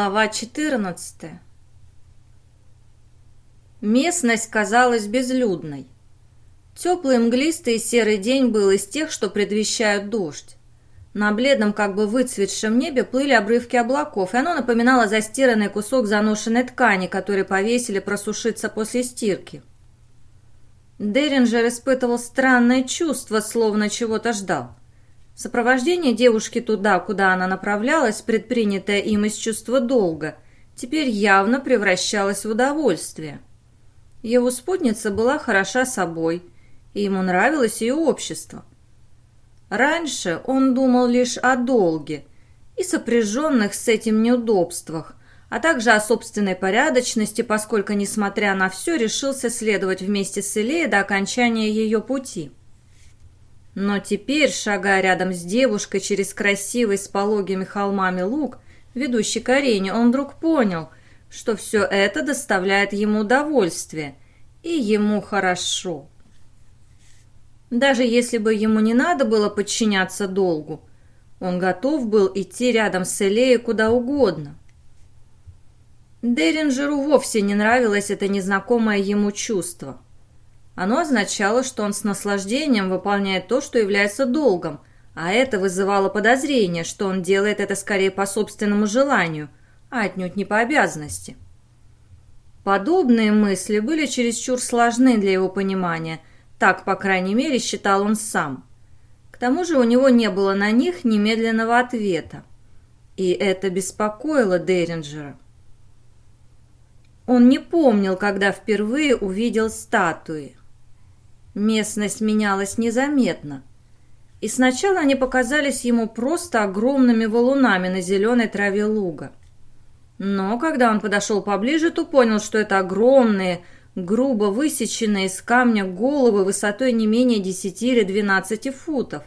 Глава 14 Местность казалась безлюдной. Теплый мглистый серый день был из тех, что предвещают дождь. На бледном, как бы выцветшем небе плыли обрывки облаков, и оно напоминало застиранный кусок заношенной ткани, который повесили просушиться после стирки. Деринджер испытывал странное чувство, словно чего-то ждал. Сопровождение девушки туда, куда она направлялась, предпринятое им из чувства долга, теперь явно превращалось в удовольствие. Его спутница была хороша собой, и ему нравилось ее общество. Раньше он думал лишь о долге и сопряженных с этим неудобствах, а также о собственной порядочности, поскольку, несмотря на все, решился следовать вместе с Илеей до окончания ее пути. Но теперь, шагая рядом с девушкой через красивый с пологими холмами луг, ведущий к арене, он вдруг понял, что все это доставляет ему удовольствие, и ему хорошо. Даже если бы ему не надо было подчиняться долгу, он готов был идти рядом с Элеей куда угодно. Деринджеру вовсе не нравилось это незнакомое ему чувство – оно означало, что он с наслаждением выполняет то, что является долгом, а это вызывало подозрение, что он делает это скорее по собственному желанию, а отнюдь не по обязанности. Подобные мысли были чересчур сложны для его понимания, так, по крайней мере, считал он сам. К тому же у него не было на них немедленного ответа. И это беспокоило Деринджера. Он не помнил, когда впервые увидел статуи. Местность менялась незаметно. И сначала они показались ему просто огромными валунами на зеленой траве луга. Но когда он подошел поближе, то понял, что это огромные, грубо высеченные из камня головы высотой не менее 10 или 12 футов.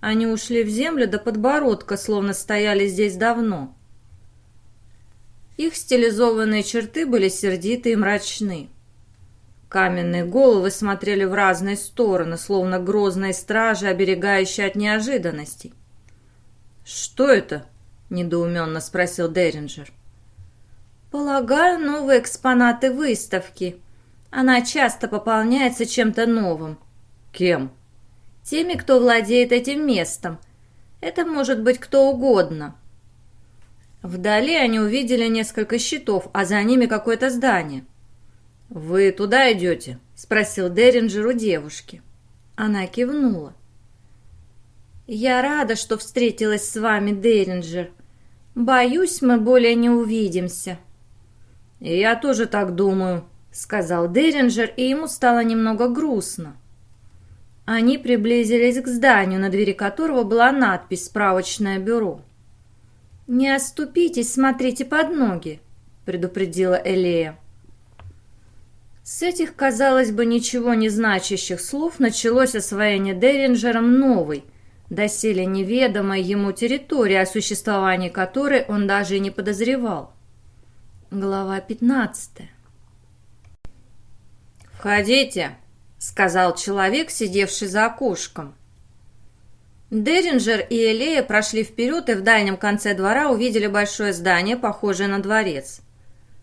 Они ушли в землю до подбородка, словно стояли здесь давно. Их стилизованные черты были сердиты и мрачны. Каменные головы смотрели в разные стороны, словно грозные стражи, оберегающие от неожиданностей. «Что это?» – недоуменно спросил Деринджер. «Полагаю, новые экспонаты выставки. Она часто пополняется чем-то новым». «Кем?» «Теми, кто владеет этим местом. Это может быть кто угодно». Вдали они увидели несколько щитов, а за ними какое-то здание – «Вы туда идете?» — спросил Деринджер у девушки. Она кивнула. «Я рада, что встретилась с вами, Деринджер. Боюсь, мы более не увидимся». «Я тоже так думаю», — сказал Деринджер, и ему стало немного грустно. Они приблизились к зданию, на двери которого была надпись «Справочное бюро». «Не оступитесь, смотрите под ноги», — предупредила Элея. С этих, казалось бы, ничего не значащих слов началось освоение Деринджером новой, доселе неведомой ему территории, о существовании которой он даже и не подозревал. Глава 15 «Входите», — сказал человек, сидевший за окошком. Деринджер и Элея прошли вперед и в дальнем конце двора увидели большое здание, похожее на дворец.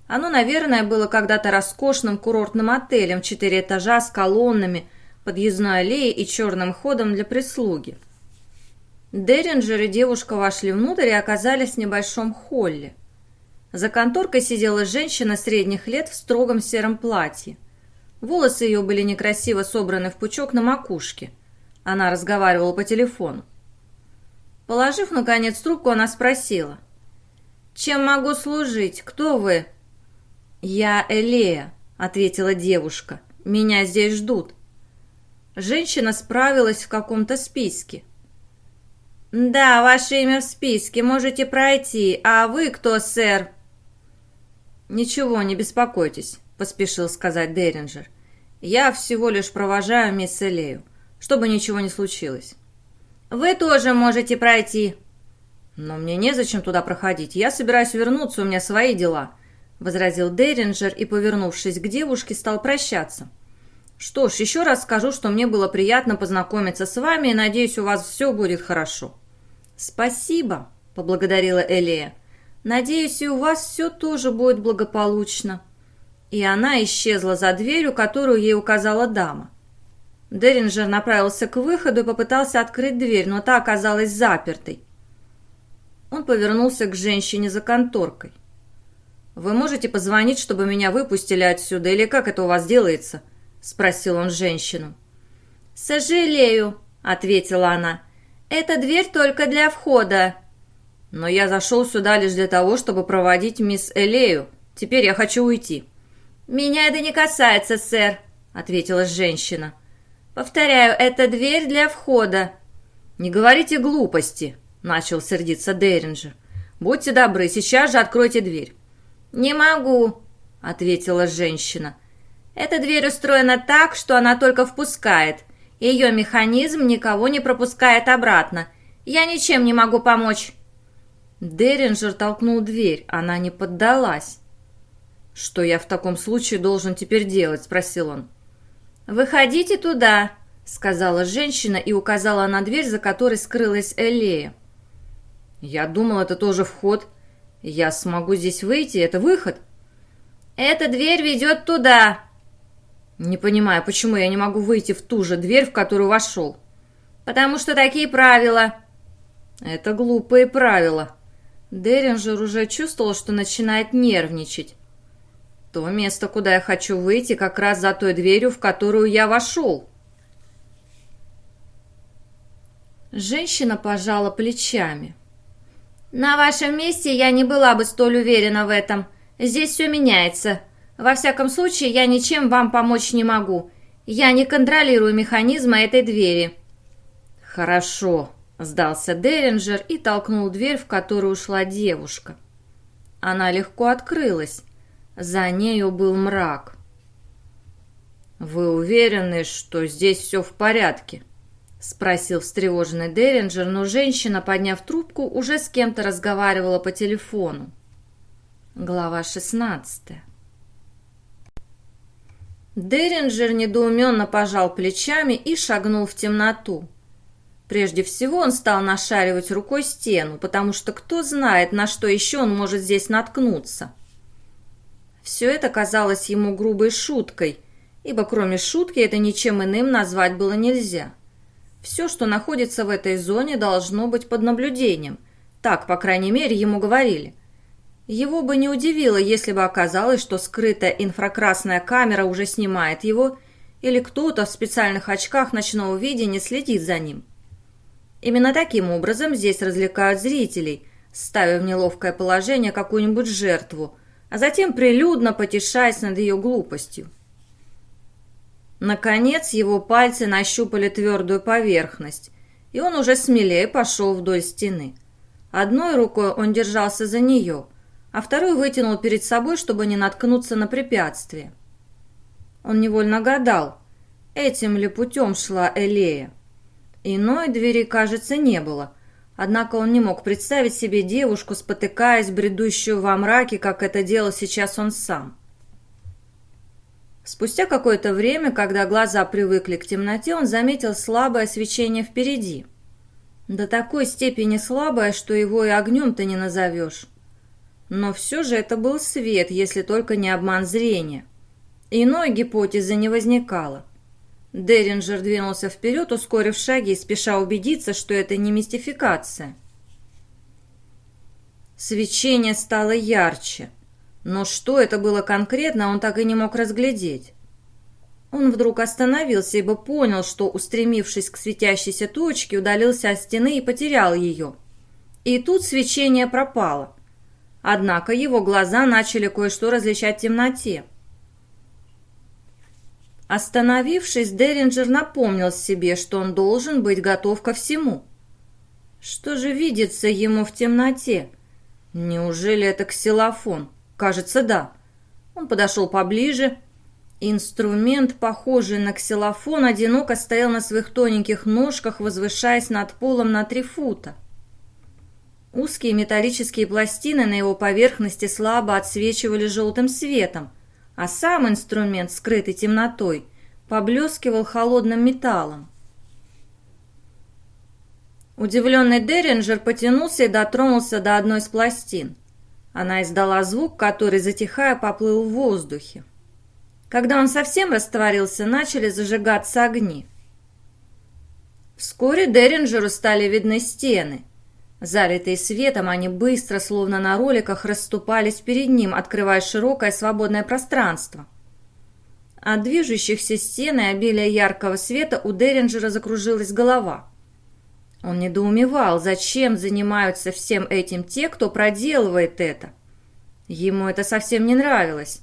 Оно, наверное, было когда-то роскошным курортным отелем, четыре этажа с колоннами, подъездной аллеей и черным ходом для прислуги. Деринджер и девушка вошли внутрь и оказались в небольшом холле. За конторкой сидела женщина средних лет в строгом сером платье. Волосы ее были некрасиво собраны в пучок на макушке. Она разговаривала по телефону. Положив, наконец, трубку, она спросила. «Чем могу служить? Кто вы?» «Я Элея», — ответила девушка. «Меня здесь ждут». Женщина справилась в каком-то списке. «Да, ваше имя в списке, можете пройти. А вы кто, сэр?» «Ничего, не беспокойтесь», — поспешил сказать Деринджер. «Я всего лишь провожаю мисс Элею, чтобы ничего не случилось». «Вы тоже можете пройти». «Но мне незачем туда проходить. Я собираюсь вернуться, у меня свои дела. — возразил Деринджер и, повернувшись к девушке, стал прощаться. «Что ж, еще раз скажу, что мне было приятно познакомиться с вами и надеюсь, у вас все будет хорошо». «Спасибо», — поблагодарила Элея. Надеюсь, и у вас все тоже будет благополучно». И она исчезла за дверью, которую ей указала дама. Деринджер направился к выходу и попытался открыть дверь, но та оказалась запертой. Он повернулся к женщине за конторкой. «Вы можете позвонить, чтобы меня выпустили отсюда, или как это у вас делается?» — спросил он женщину. «Сожалею», — ответила она. «Это дверь только для входа». «Но я зашел сюда лишь для того, чтобы проводить мисс Элею. Теперь я хочу уйти». «Меня это не касается, сэр», — ответила женщина. «Повторяю, это дверь для входа». «Не говорите глупости», — начал сердиться Дейринджер. «Будьте добры, сейчас же откройте дверь». «Не могу», — ответила женщина. «Эта дверь устроена так, что она только впускает. Ее механизм никого не пропускает обратно. Я ничем не могу помочь». Деринджер толкнул дверь, она не поддалась. «Что я в таком случае должен теперь делать?» – спросил он. «Выходите туда», — сказала женщина и указала на дверь, за которой скрылась Элея. «Я думал, это тоже вход. Я смогу здесь выйти, это выход?» «Эта дверь ведет туда». «Не понимаю, почему я не могу выйти в ту же дверь, в которую вошел?» «Потому что такие правила». «Это глупые правила». Деринджер уже чувствовал, что начинает нервничать. То место, куда я хочу выйти, как раз за той дверью, в которую я вошел. Женщина пожала плечами. «На вашем месте я не была бы столь уверена в этом. Здесь все меняется. Во всяком случае, я ничем вам помочь не могу. Я не контролирую механизма этой двери». «Хорошо», — сдался Деринджер и толкнул дверь, в которую ушла девушка. Она легко открылась. За нею был мрак. «Вы уверены, что здесь все в порядке?» — спросил встревоженный Деринджер, но женщина, подняв трубку, уже с кем-то разговаривала по телефону. Глава шестнадцатая. Деринджер недоуменно пожал плечами и шагнул в темноту. Прежде всего он стал нашаривать рукой стену, потому что кто знает, на что еще он может здесь наткнуться. Все это казалось ему грубой шуткой, ибо кроме шутки это ничем иным назвать было нельзя. Все, что находится в этой зоне, должно быть под наблюдением. Так, по крайней мере, ему говорили. Его бы не удивило, если бы оказалось, что скрытая инфракрасная камера уже снимает его, или кто-то в специальных очках ночного видения следит за ним. Именно таким образом здесь развлекают зрителей, ставя в неловкое положение какую-нибудь жертву, а затем прилюдно потешаясь над ее глупостью. Наконец его пальцы нащупали твердую поверхность, и он уже смелее пошел вдоль стены. Одной рукой он держался за нее, а второй вытянул перед собой, чтобы не наткнуться на препятствие. Он невольно гадал, этим ли путем шла Элея. Иной двери, кажется, не было – Однако он не мог представить себе девушку, спотыкаясь, бредущую во мраке, как это делал сейчас он сам. Спустя какое-то время, когда глаза привыкли к темноте, он заметил слабое свечение впереди. До такой степени слабое, что его и огнем-то не назовешь. Но все же это был свет, если только не обман зрения. Иной гипотезы не возникало. Деринджер двинулся вперед, ускорив шаги спеша убедиться, что это не мистификация. Свечение стало ярче, но что это было конкретно, он так и не мог разглядеть. Он вдруг остановился, ибо понял, что, устремившись к светящейся точке, удалился от стены и потерял ее. И тут свечение пропало. Однако его глаза начали кое-что различать в темноте. Остановившись, Деринджер напомнил себе, что он должен быть готов ко всему. Что же видится ему в темноте? Неужели это ксилофон? Кажется, да. Он подошел поближе. Инструмент, похожий на ксилофон, одиноко стоял на своих тоненьких ножках, возвышаясь над полом на три фута. Узкие металлические пластины на его поверхности слабо отсвечивали желтым светом – а сам инструмент, скрытый темнотой, поблескивал холодным металлом. Удивленный Деринджер потянулся и дотронулся до одной из пластин. Она издала звук, который, затихая, поплыл в воздухе. Когда он совсем растворился, начали зажигаться огни. Вскоре Деринджеру стали видны стены. Залитые светом, они быстро, словно на роликах, расступались перед ним, открывая широкое свободное пространство. От движущихся стен и обилия яркого света у Деринджера закружилась голова. Он недоумевал, зачем занимаются всем этим те, кто проделывает это. Ему это совсем не нравилось.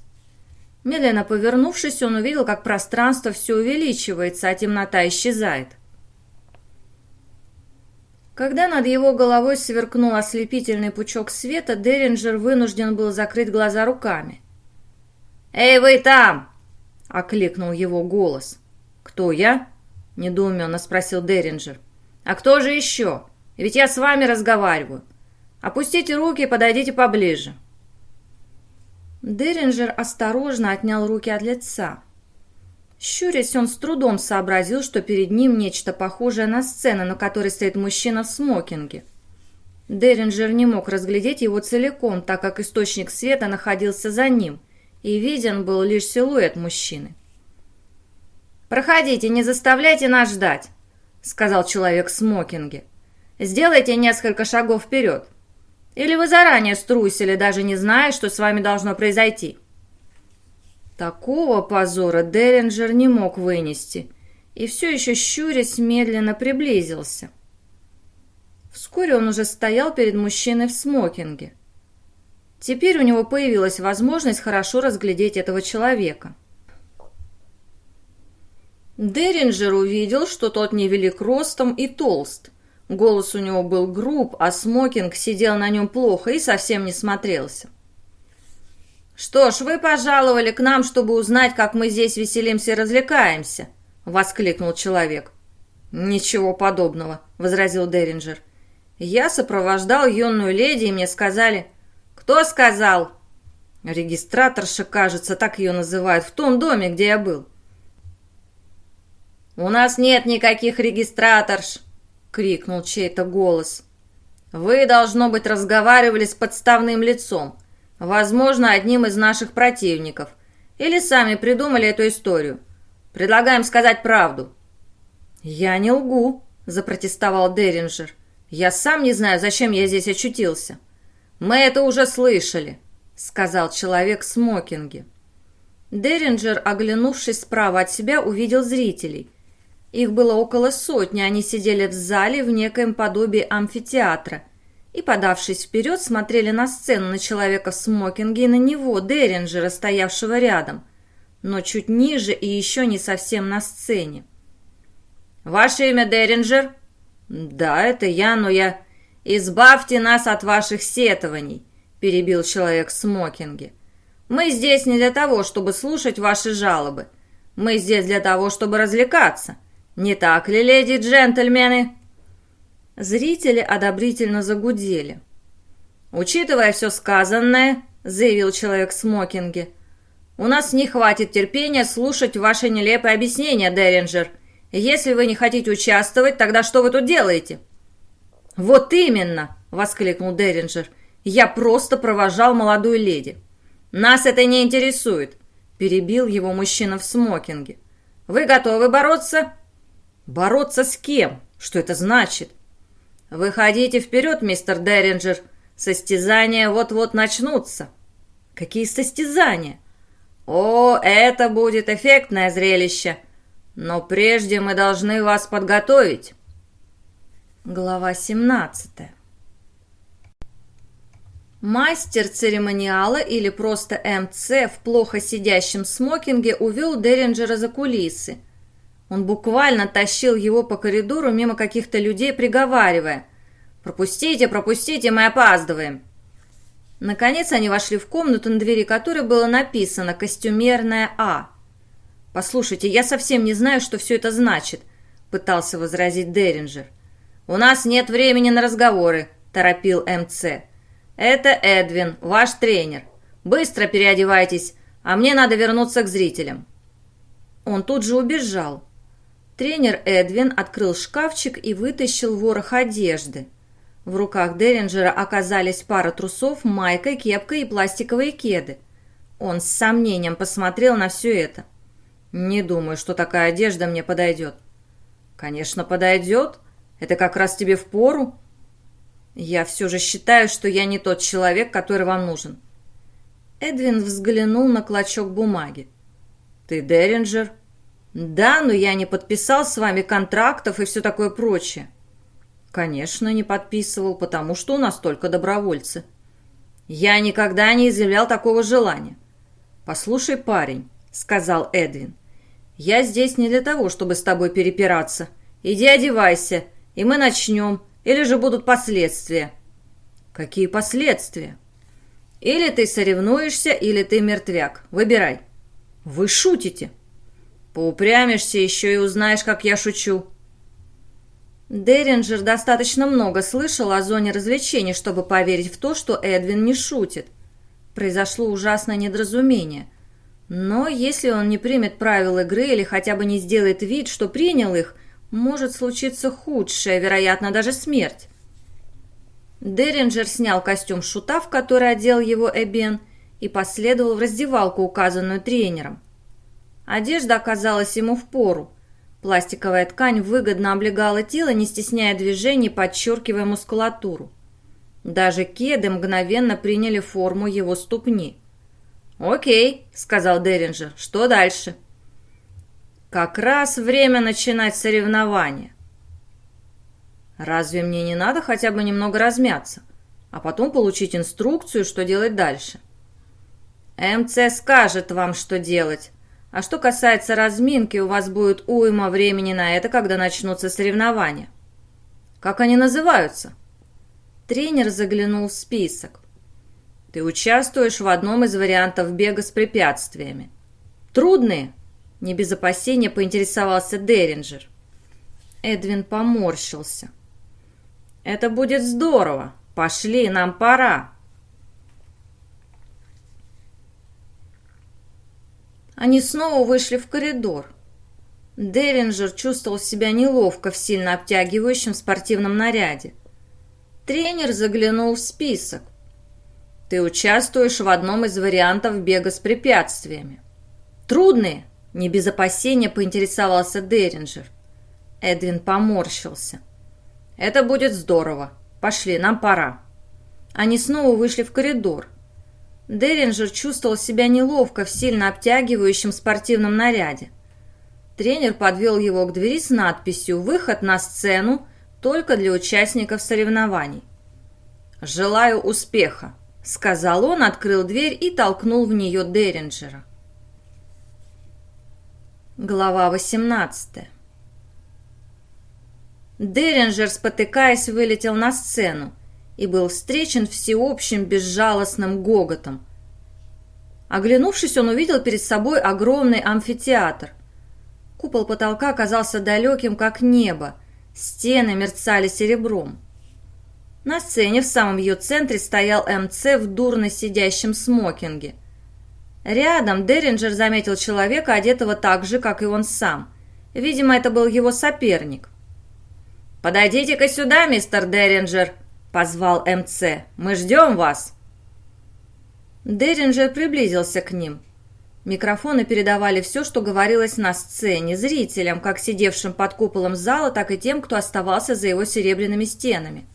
Медленно повернувшись, он увидел, как пространство все увеличивается, а темнота исчезает. Когда над его головой сверкнул ослепительный пучок света, Деринджер вынужден был закрыть глаза руками. «Эй, вы там!» — окликнул его голос. «Кто я?» — недоуменно спросил Деринджер. «А кто же еще? Ведь я с вами разговариваю. Опустите руки и подойдите поближе». Деринджер осторожно отнял руки от лица. Щурясь, он с трудом сообразил, что перед ним нечто похожее на сцену, на которой стоит мужчина в смокинге. Деринджер не мог разглядеть его целиком, так как источник света находился за ним, и виден был лишь силуэт мужчины. «Проходите, не заставляйте нас ждать», — сказал человек в смокинге. «Сделайте несколько шагов вперед. Или вы заранее струсили, даже не зная, что с вами должно произойти?» Такого позора Деринджер не мог вынести, и все еще щурясь медленно приблизился. Вскоре он уже стоял перед мужчиной в смокинге. Теперь у него появилась возможность хорошо разглядеть этого человека. Деринджер увидел, что тот невелик ростом и толст. Голос у него был груб, а смокинг сидел на нем плохо и совсем не смотрелся. «Что ж, вы пожаловали к нам, чтобы узнать, как мы здесь веселимся и развлекаемся», — воскликнул человек. «Ничего подобного», — возразил Деринджер. «Я сопровождал юную леди, и мне сказали...» «Кто сказал?» «Регистраторша, кажется, так ее называют, в том доме, где я был». «У нас нет никаких регистраторш!» — крикнул чей-то голос. «Вы, должно быть, разговаривали с подставным лицом. Возможно, одним из наших противников. Или сами придумали эту историю. Предлагаем сказать правду». «Я не лгу», — запротестовал Деринджер. «Я сам не знаю, зачем я здесь очутился». «Мы это уже слышали», — сказал человек в смокинге. Деринджер, оглянувшись справа от себя, увидел зрителей. Их было около сотни, они сидели в зале в некоем подобии амфитеатра — и, подавшись вперед, смотрели на сцену, на человека в смокинге и на него, Деринджера, стоявшего рядом, но чуть ниже и еще не совсем на сцене. «Ваше имя Деринджер?» «Да, это я, но я...» «Избавьте нас от ваших сетований», — перебил человек в смокинге. «Мы здесь не для того, чтобы слушать ваши жалобы. Мы здесь для того, чтобы развлекаться. Не так ли, леди и джентльмены?» Зрители одобрительно загудели. «Учитывая все сказанное», — заявил человек в смокинге, «у нас не хватит терпения слушать ваши нелепые объяснения, Деринджер. Если вы не хотите участвовать, тогда что вы тут делаете?» «Вот именно!» — воскликнул Деринджер. «Я просто провожал молодую леди». «Нас это не интересует», — перебил его мужчина в смокинге. «Вы готовы бороться?» «Бороться с кем? Что это значит?» «Выходите вперед, мистер Дерринджер. Состязания вот-вот начнутся». «Какие состязания?» «О, это будет эффектное зрелище. Но прежде мы должны вас подготовить». Глава 17 Мастер церемониала или просто МЦ в плохо сидящем смокинге увел Дерринджера за кулисы – он буквально тащил его по коридору мимо каких-то людей, приговаривая «Пропустите, пропустите, мы опаздываем!» Наконец они вошли в комнату, на двери которой было написано «Костюмерная А». «Послушайте, я совсем не знаю, что все это значит», — пытался возразить Деринджер. «У нас нет времени на разговоры», — торопил МЦ. «Это Эдвин, ваш тренер. Быстро переодевайтесь, а мне надо вернуться к зрителям». Он тут же убежал. Тренер Эдвин открыл шкафчик и вытащил ворох одежды. В руках Деринджера оказались пара трусов, майка, кепка и пластиковые кеды. Он с сомнением посмотрел на все это. «Не думаю, что такая одежда мне подойдет». «Конечно, подойдет. Это как раз тебе в пору». «Я все же считаю, что я не тот человек, который вам нужен». Эдвин взглянул на клочок бумаги. «Ты Деринджер?» «Да, но я не подписал с вами контрактов и все такое прочее». «Конечно, не подписывал, потому что у нас только добровольцы». «Я никогда не изъявлял такого желания». «Послушай, парень», — сказал Эдвин, — «я здесь не для того, чтобы с тобой перепираться. Иди одевайся, и мы начнем, или же будут последствия». «Какие последствия?» «Или ты соревнуешься, или ты мертвяк. Выбирай». «Вы шутите?» «Поупрямишься еще и узнаешь, как я шучу». Деринджер достаточно много слышал о зоне развлечений, чтобы поверить в то, что Эдвин не шутит. Произошло ужасное недоразумение. Но если он не примет правил игры или хотя бы не сделает вид, что принял их, может случиться худшее, вероятно, даже смерть. Деринджер снял костюм шута, в который одел его Эбен, и последовал в раздевалку, указанную тренером. Одежда оказалась ему в пору. Пластиковая ткань выгодно облегала тело, не стесняя движений, подчеркивая мускулатуру. Даже кеды мгновенно приняли форму его ступни. «Окей», — сказал Деринджер, — «что дальше?» «Как раз время начинать соревнования». «Разве мне не надо хотя бы немного размяться, а потом получить инструкцию, что делать дальше?» «МЦ скажет вам, что делать», а что касается разминки, у вас будет уйма времени на это, когда начнутся соревнования. Как они называются? Тренер заглянул в список. Ты участвуешь в одном из вариантов бега с препятствиями. Трудные? Не без опасения поинтересовался Деринджер. Эдвин поморщился. Это будет здорово. Пошли, нам пора. Они снова вышли в коридор. Деринджер чувствовал себя неловко в сильно обтягивающем спортивном наряде. Тренер заглянул в список. «Ты участвуешь в одном из вариантов бега с препятствиями». «Трудные?» – не без опасения поинтересовался Деринджер. Эдвин поморщился. «Это будет здорово. Пошли, нам пора». Они снова вышли в коридор. Деринджер чувствовал себя неловко в сильно обтягивающем спортивном наряде. Тренер подвел его к двери с надписью «Выход на сцену только для участников соревнований». «Желаю успеха», — сказал он, открыл дверь и толкнул в нее Деринджера. Глава 18 Деринджер, спотыкаясь, вылетел на сцену и был встречен всеобщим безжалостным гоготом. Оглянувшись, он увидел перед собой огромный амфитеатр. Купол потолка казался далеким, как небо, стены мерцали серебром. На сцене в самом ее центре стоял МЦ в дурно сидящем смокинге. Рядом Деринджер заметил человека, одетого так же, как и он сам. Видимо, это был его соперник. «Подойдите-ка сюда, мистер Деринджер!» — позвал МЦ. «Мы ждем вас!» Деринджер приблизился к ним. Микрофоны передавали все, что говорилось на сцене, зрителям, как сидевшим под куполом зала, так и тем, кто оставался за его серебряными стенами.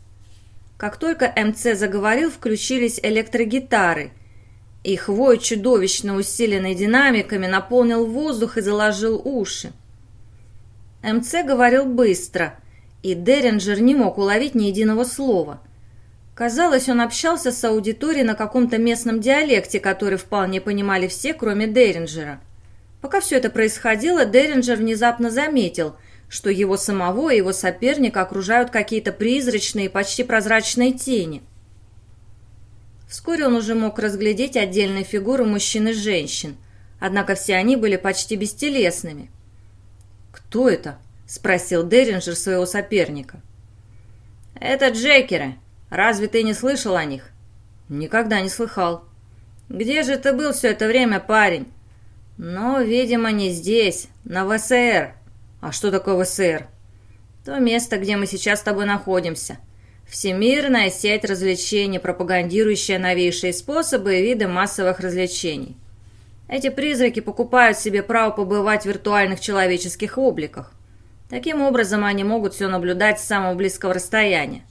Как только МЦ заговорил, включились электрогитары. Их вой, чудовищно усиленный динамиками, наполнил воздух и заложил уши. МЦ говорил быстро, и Деринджер не мог уловить ни единого слова. Казалось, он общался с аудиторией на каком-то местном диалекте, который вполне понимали все, кроме Деринджера. Пока все это происходило, Деринджер внезапно заметил, что его самого и его соперника окружают какие-то призрачные, почти прозрачные тени. Вскоре он уже мог разглядеть отдельные фигуры мужчин и женщин, однако все они были почти бестелесными. «Кто это?» спросил Деринджер своего соперника. «Это Джекеры. Разве ты не слышал о них?» «Никогда не слыхал». «Где же ты был все это время, парень?» «Ну, видимо, не здесь, на ВСР». «А что такое ВСР?» «То место, где мы сейчас с тобой находимся. Всемирная сеть развлечений, пропагандирующая новейшие способы и виды массовых развлечений. Эти призраки покупают себе право побывать в виртуальных человеческих обликах. Таким образом, они могут все наблюдать с самого близкого расстояния.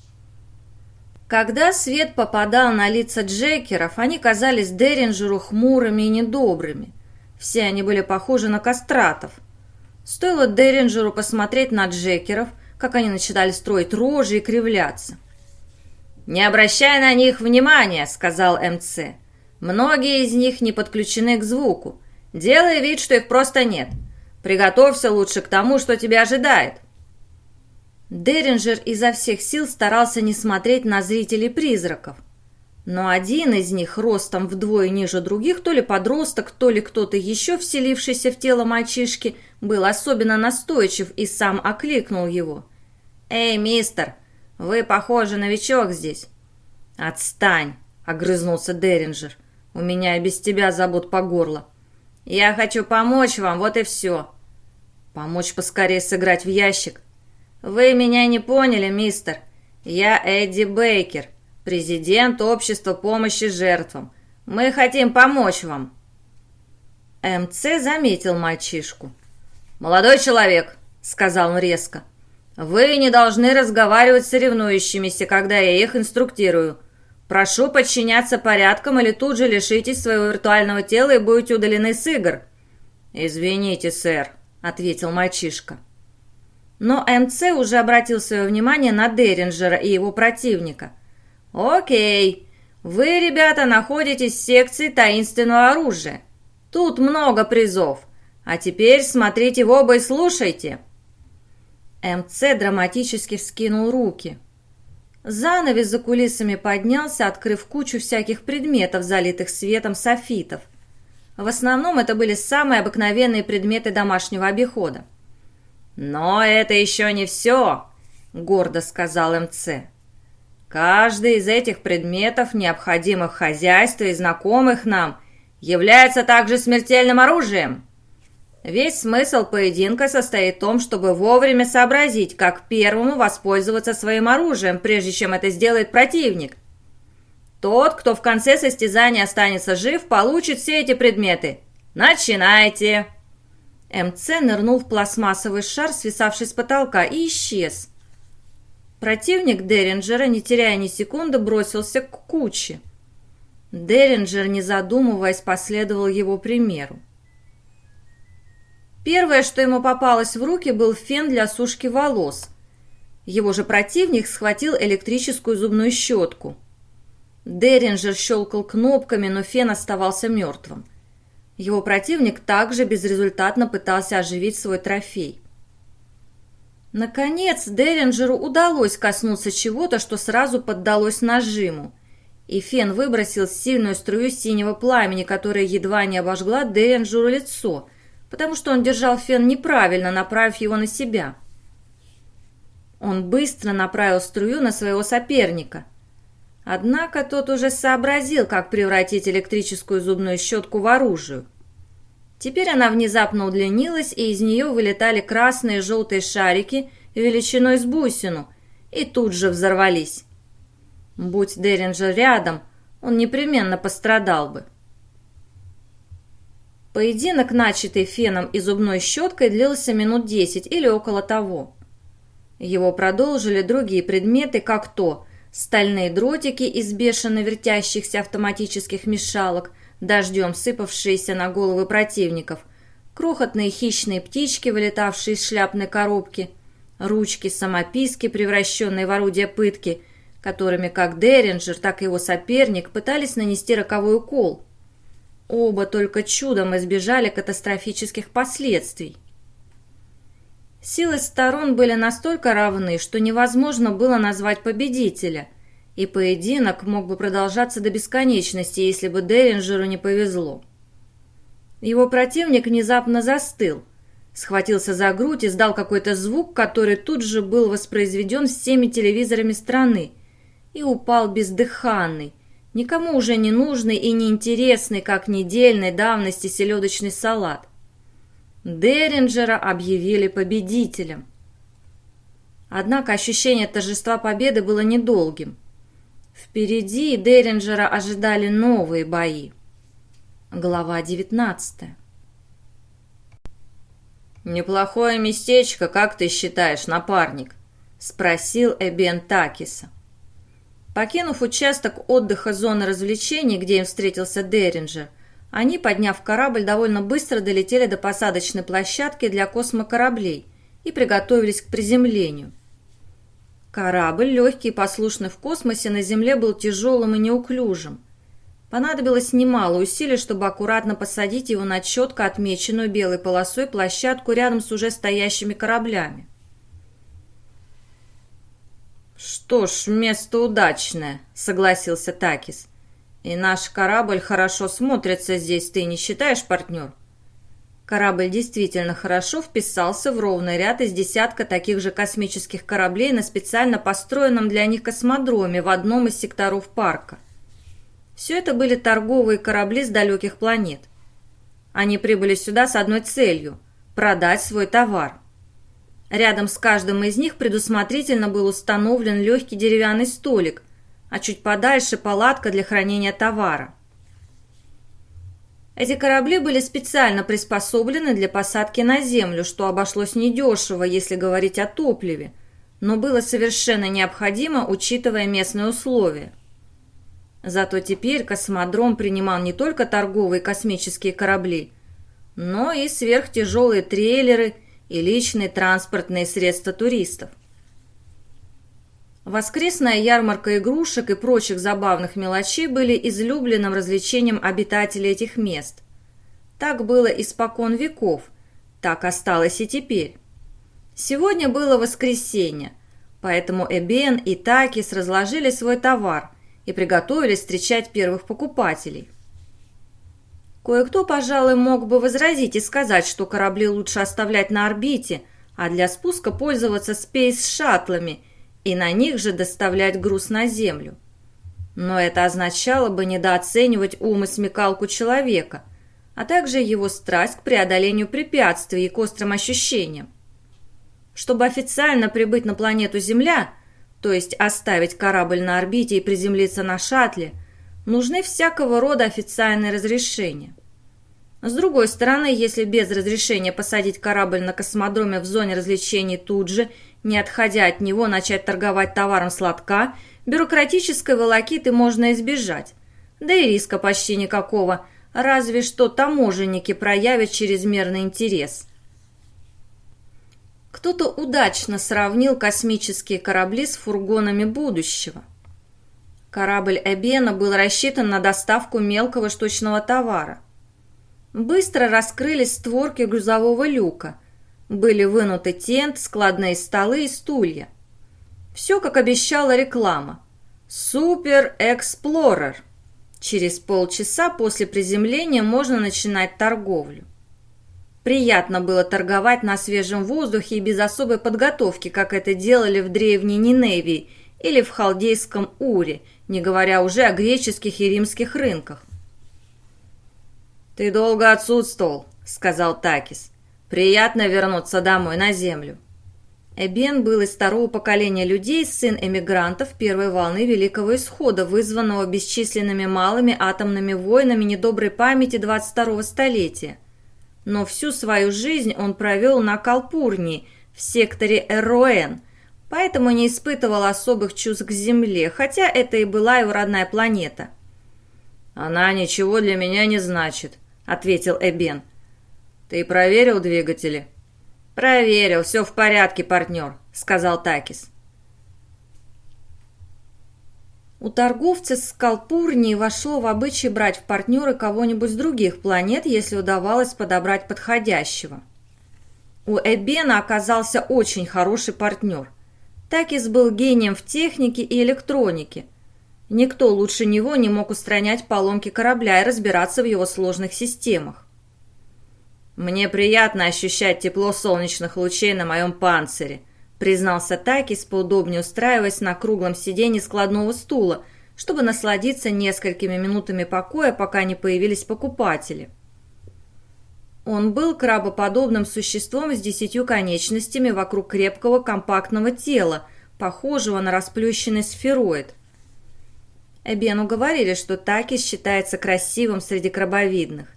Когда свет попадал на лица Джекеров, они казались Деринджеру хмурыми и недобрыми. Все они были похожи на кастратов. Стоило Деринджеру посмотреть на Джекеров, как они начинали строить рожи и кривляться. «Не обращай на них внимания», — сказал МЦ. «Многие из них не подключены к звуку. Делай вид, что их просто нет. Приготовься лучше к тому, что тебя ожидает». Деринджер изо всех сил старался не смотреть на зрителей призраков. Но один из них, ростом вдвое ниже других, то ли подросток, то ли кто-то еще, вселившийся в тело мальчишки, был особенно настойчив и сам окликнул его. «Эй, мистер, вы, похоже, новичок здесь». «Отстань!» — огрызнулся Деринджер. «У меня и без тебя забот по горло». «Я хочу помочь вам, вот и все». «Помочь поскорее сыграть в ящик?» «Вы меня не поняли, мистер. Я Эдди Бейкер, президент Общества помощи жертвам. Мы хотим помочь вам». МЦ заметил мальчишку. «Молодой человек», — сказал он резко, вы не должны разговаривать с соревнующимися, когда я их инструктирую. Прошу подчиняться порядкам или тут же лишитесь своего виртуального тела и будете удалены с игр». «Извините, сэр», — ответил мальчишка. Но МЦ уже обратил свое внимание на Деринджера и его противника. «Окей, вы, ребята, находитесь в секции таинственного оружия. Тут много призов. А теперь смотрите в оба и слушайте». МЦ драматически вскинул руки. Занавес за кулисами поднялся, открыв кучу всяких предметов, залитых светом софитов. В основном это были самые обыкновенные предметы домашнего обихода. «Но это еще не все», — гордо сказал МЦ. «Каждый из этих предметов, необходимых хозяйству и знакомых нам, является также смертельным оружием». Весь смысл поединка состоит в том, чтобы вовремя сообразить, как первому воспользоваться своим оружием, прежде чем это сделает противник. Тот, кто в конце состязания останется жив, получит все эти предметы. Начинайте!» МЦ нырнул в пластмассовый шар, свисавший с потолка, и исчез. Противник Деринджера, не теряя ни секунды, бросился к куче. Деринджер, не задумываясь, последовал его примеру. Первое, что ему попалось в руки, был фен для сушки волос. Его же противник схватил электрическую зубную щетку. Деринджер щелкал кнопками, но фен оставался мертвым. Его противник также безрезультатно пытался оживить свой трофей. Наконец, Деринджеру удалось коснуться чего-то, что сразу поддалось нажиму. И фен выбросил сильную струю синего пламени, которая едва не обожгла Деринджеру лицо – потому что он держал фен неправильно, направив его на себя. Он быстро направил струю на своего соперника. Однако тот уже сообразил, как превратить электрическую зубную щетку в оружие. Теперь она внезапно удлинилась, и из нее вылетали красные и желтые шарики величиной с бусину, и тут же взорвались. Будь Деринджер рядом, он непременно пострадал бы. Поединок, начатый феном и зубной щеткой, длился минут десять или около того. Его продолжили другие предметы, как то стальные дротики из бешено вертящихся автоматических мешалок, дождем сыпавшиеся на головы противников, крохотные хищные птички, вылетавшие из шляпной коробки, ручки-самописки, превращенные в орудие пытки, которыми как Деринджер, так и его соперник пытались нанести роковой укол – Оба только чудом избежали катастрофических последствий. Силы сторон были настолько равны, что невозможно было назвать победителя, и поединок мог бы продолжаться до бесконечности, если бы Деринджеру не повезло. Его противник внезапно застыл, схватился за грудь и сдал какой-то звук, который тут же был воспроизведен всеми телевизорами страны, и упал бездыханный, Никому уже не нужный и неинтересный, как недельной давности селедочный салат. Деринджера объявили победителем. Однако ощущение торжества победы было недолгим. Впереди Деринджера ожидали новые бои. Глава 19 «Неплохое местечко, как ты считаешь, напарник?» — спросил Эбен Такиса. Покинув участок отдыха зоны развлечений, где им встретился Деринджер, они, подняв корабль, довольно быстро долетели до посадочной площадки для космокораблей и приготовились к приземлению. Корабль, легкий и послушный в космосе, на Земле был тяжелым и неуклюжим. Понадобилось немало усилий, чтобы аккуратно посадить его на четко отмеченную белой полосой площадку рядом с уже стоящими кораблями. «Что ж, место удачное», — согласился Такис. «И наш корабль хорошо смотрится здесь, ты не считаешь, партнер?» Корабль действительно хорошо вписался в ровный ряд из десятка таких же космических кораблей на специально построенном для них космодроме в одном из секторов парка. Все это были торговые корабли с далеких планет. Они прибыли сюда с одной целью – продать свой товар. Рядом с каждым из них предусмотрительно был установлен легкий деревянный столик, а чуть подальше палатка для хранения товара – эти корабли были специально приспособлены для посадки на землю, что обошлось недешево, если говорить о топливе, но было совершенно необходимо, учитывая местные условия. Зато теперь космодром принимал не только торговые космические корабли, но и сверхтяжелые трейлеры и личные транспортные средства туристов. Воскресная ярмарка игрушек и прочих забавных мелочей были излюбленным развлечением обитателей этих мест. Так было испокон веков, так осталось и теперь. Сегодня было воскресенье, поэтому Эбен и Такис разложили свой товар и приготовились встречать первых покупателей. Кое-кто, пожалуй, мог бы возразить и сказать, что корабли лучше оставлять на орбите, а для спуска пользоваться спейс-шаттлами – и на них же доставлять груз на землю. Но это означало бы недооценивать ум и смекалку человека, а также его страсть к преодолению препятствий и к острым ощущениям. Чтобы официально прибыть на планету Земля, то есть оставить корабль на орбите и приземлиться на шаттле, нужны всякого рода официальные разрешения. С другой стороны, если без разрешения посадить корабль на космодроме в зоне развлечений тут же – не отходя от него, начать торговать товаром сладка, бюрократической волокиты можно избежать. Да и риска почти никакого, разве что таможенники проявят чрезмерный интерес. Кто-то удачно сравнил космические корабли с фургонами будущего. Корабль Эбена был рассчитан на доставку мелкого штучного товара. Быстро раскрылись створки грузового люка – были вынуты тент, складные столы и стулья. Все, как обещала реклама. Супер Эксплорер. Через полчаса после приземления можно начинать торговлю. Приятно было торговать на свежем воздухе и без особой подготовки, как это делали в древней Ниневии или в халдейском Уре, не говоря уже о греческих и римских рынках. «Ты долго отсутствовал», — сказал Такис. Приятно вернуться домой на землю. Эбен был из второго поколения людей, сын эмигрантов первой волны Великого Исхода, вызванного бесчисленными малыми атомными войнами недоброй памяти 22-го столетия. Но всю свою жизнь он провел на Калпурнии, в секторе Эроэн, поэтому не испытывал особых чувств к Земле, хотя это и была его родная планета. «Она ничего для меня не значит», — ответил Эбен. «Ты проверил двигатели?» «Проверил, все в порядке, партнер», — сказал Такис. У торговца с Калпурнии вошло в обычай брать в партнеры кого-нибудь с других планет, если удавалось подобрать подходящего. У Эбена оказался очень хороший партнер. Такис был гением в технике и электронике. Никто лучше него не мог устранять поломки корабля и разбираться в его сложных системах. «Мне приятно ощущать тепло солнечных лучей на моем панцире», признался Такис, поудобнее устраиваясь на круглом сиденье складного стула, чтобы насладиться несколькими минутами покоя, пока не появились покупатели. Он был крабоподобным существом с десятью конечностями вокруг крепкого компактного тела, похожего на расплющенный сфероид. Эбену говорили, что Такис считается красивым среди крабовидных.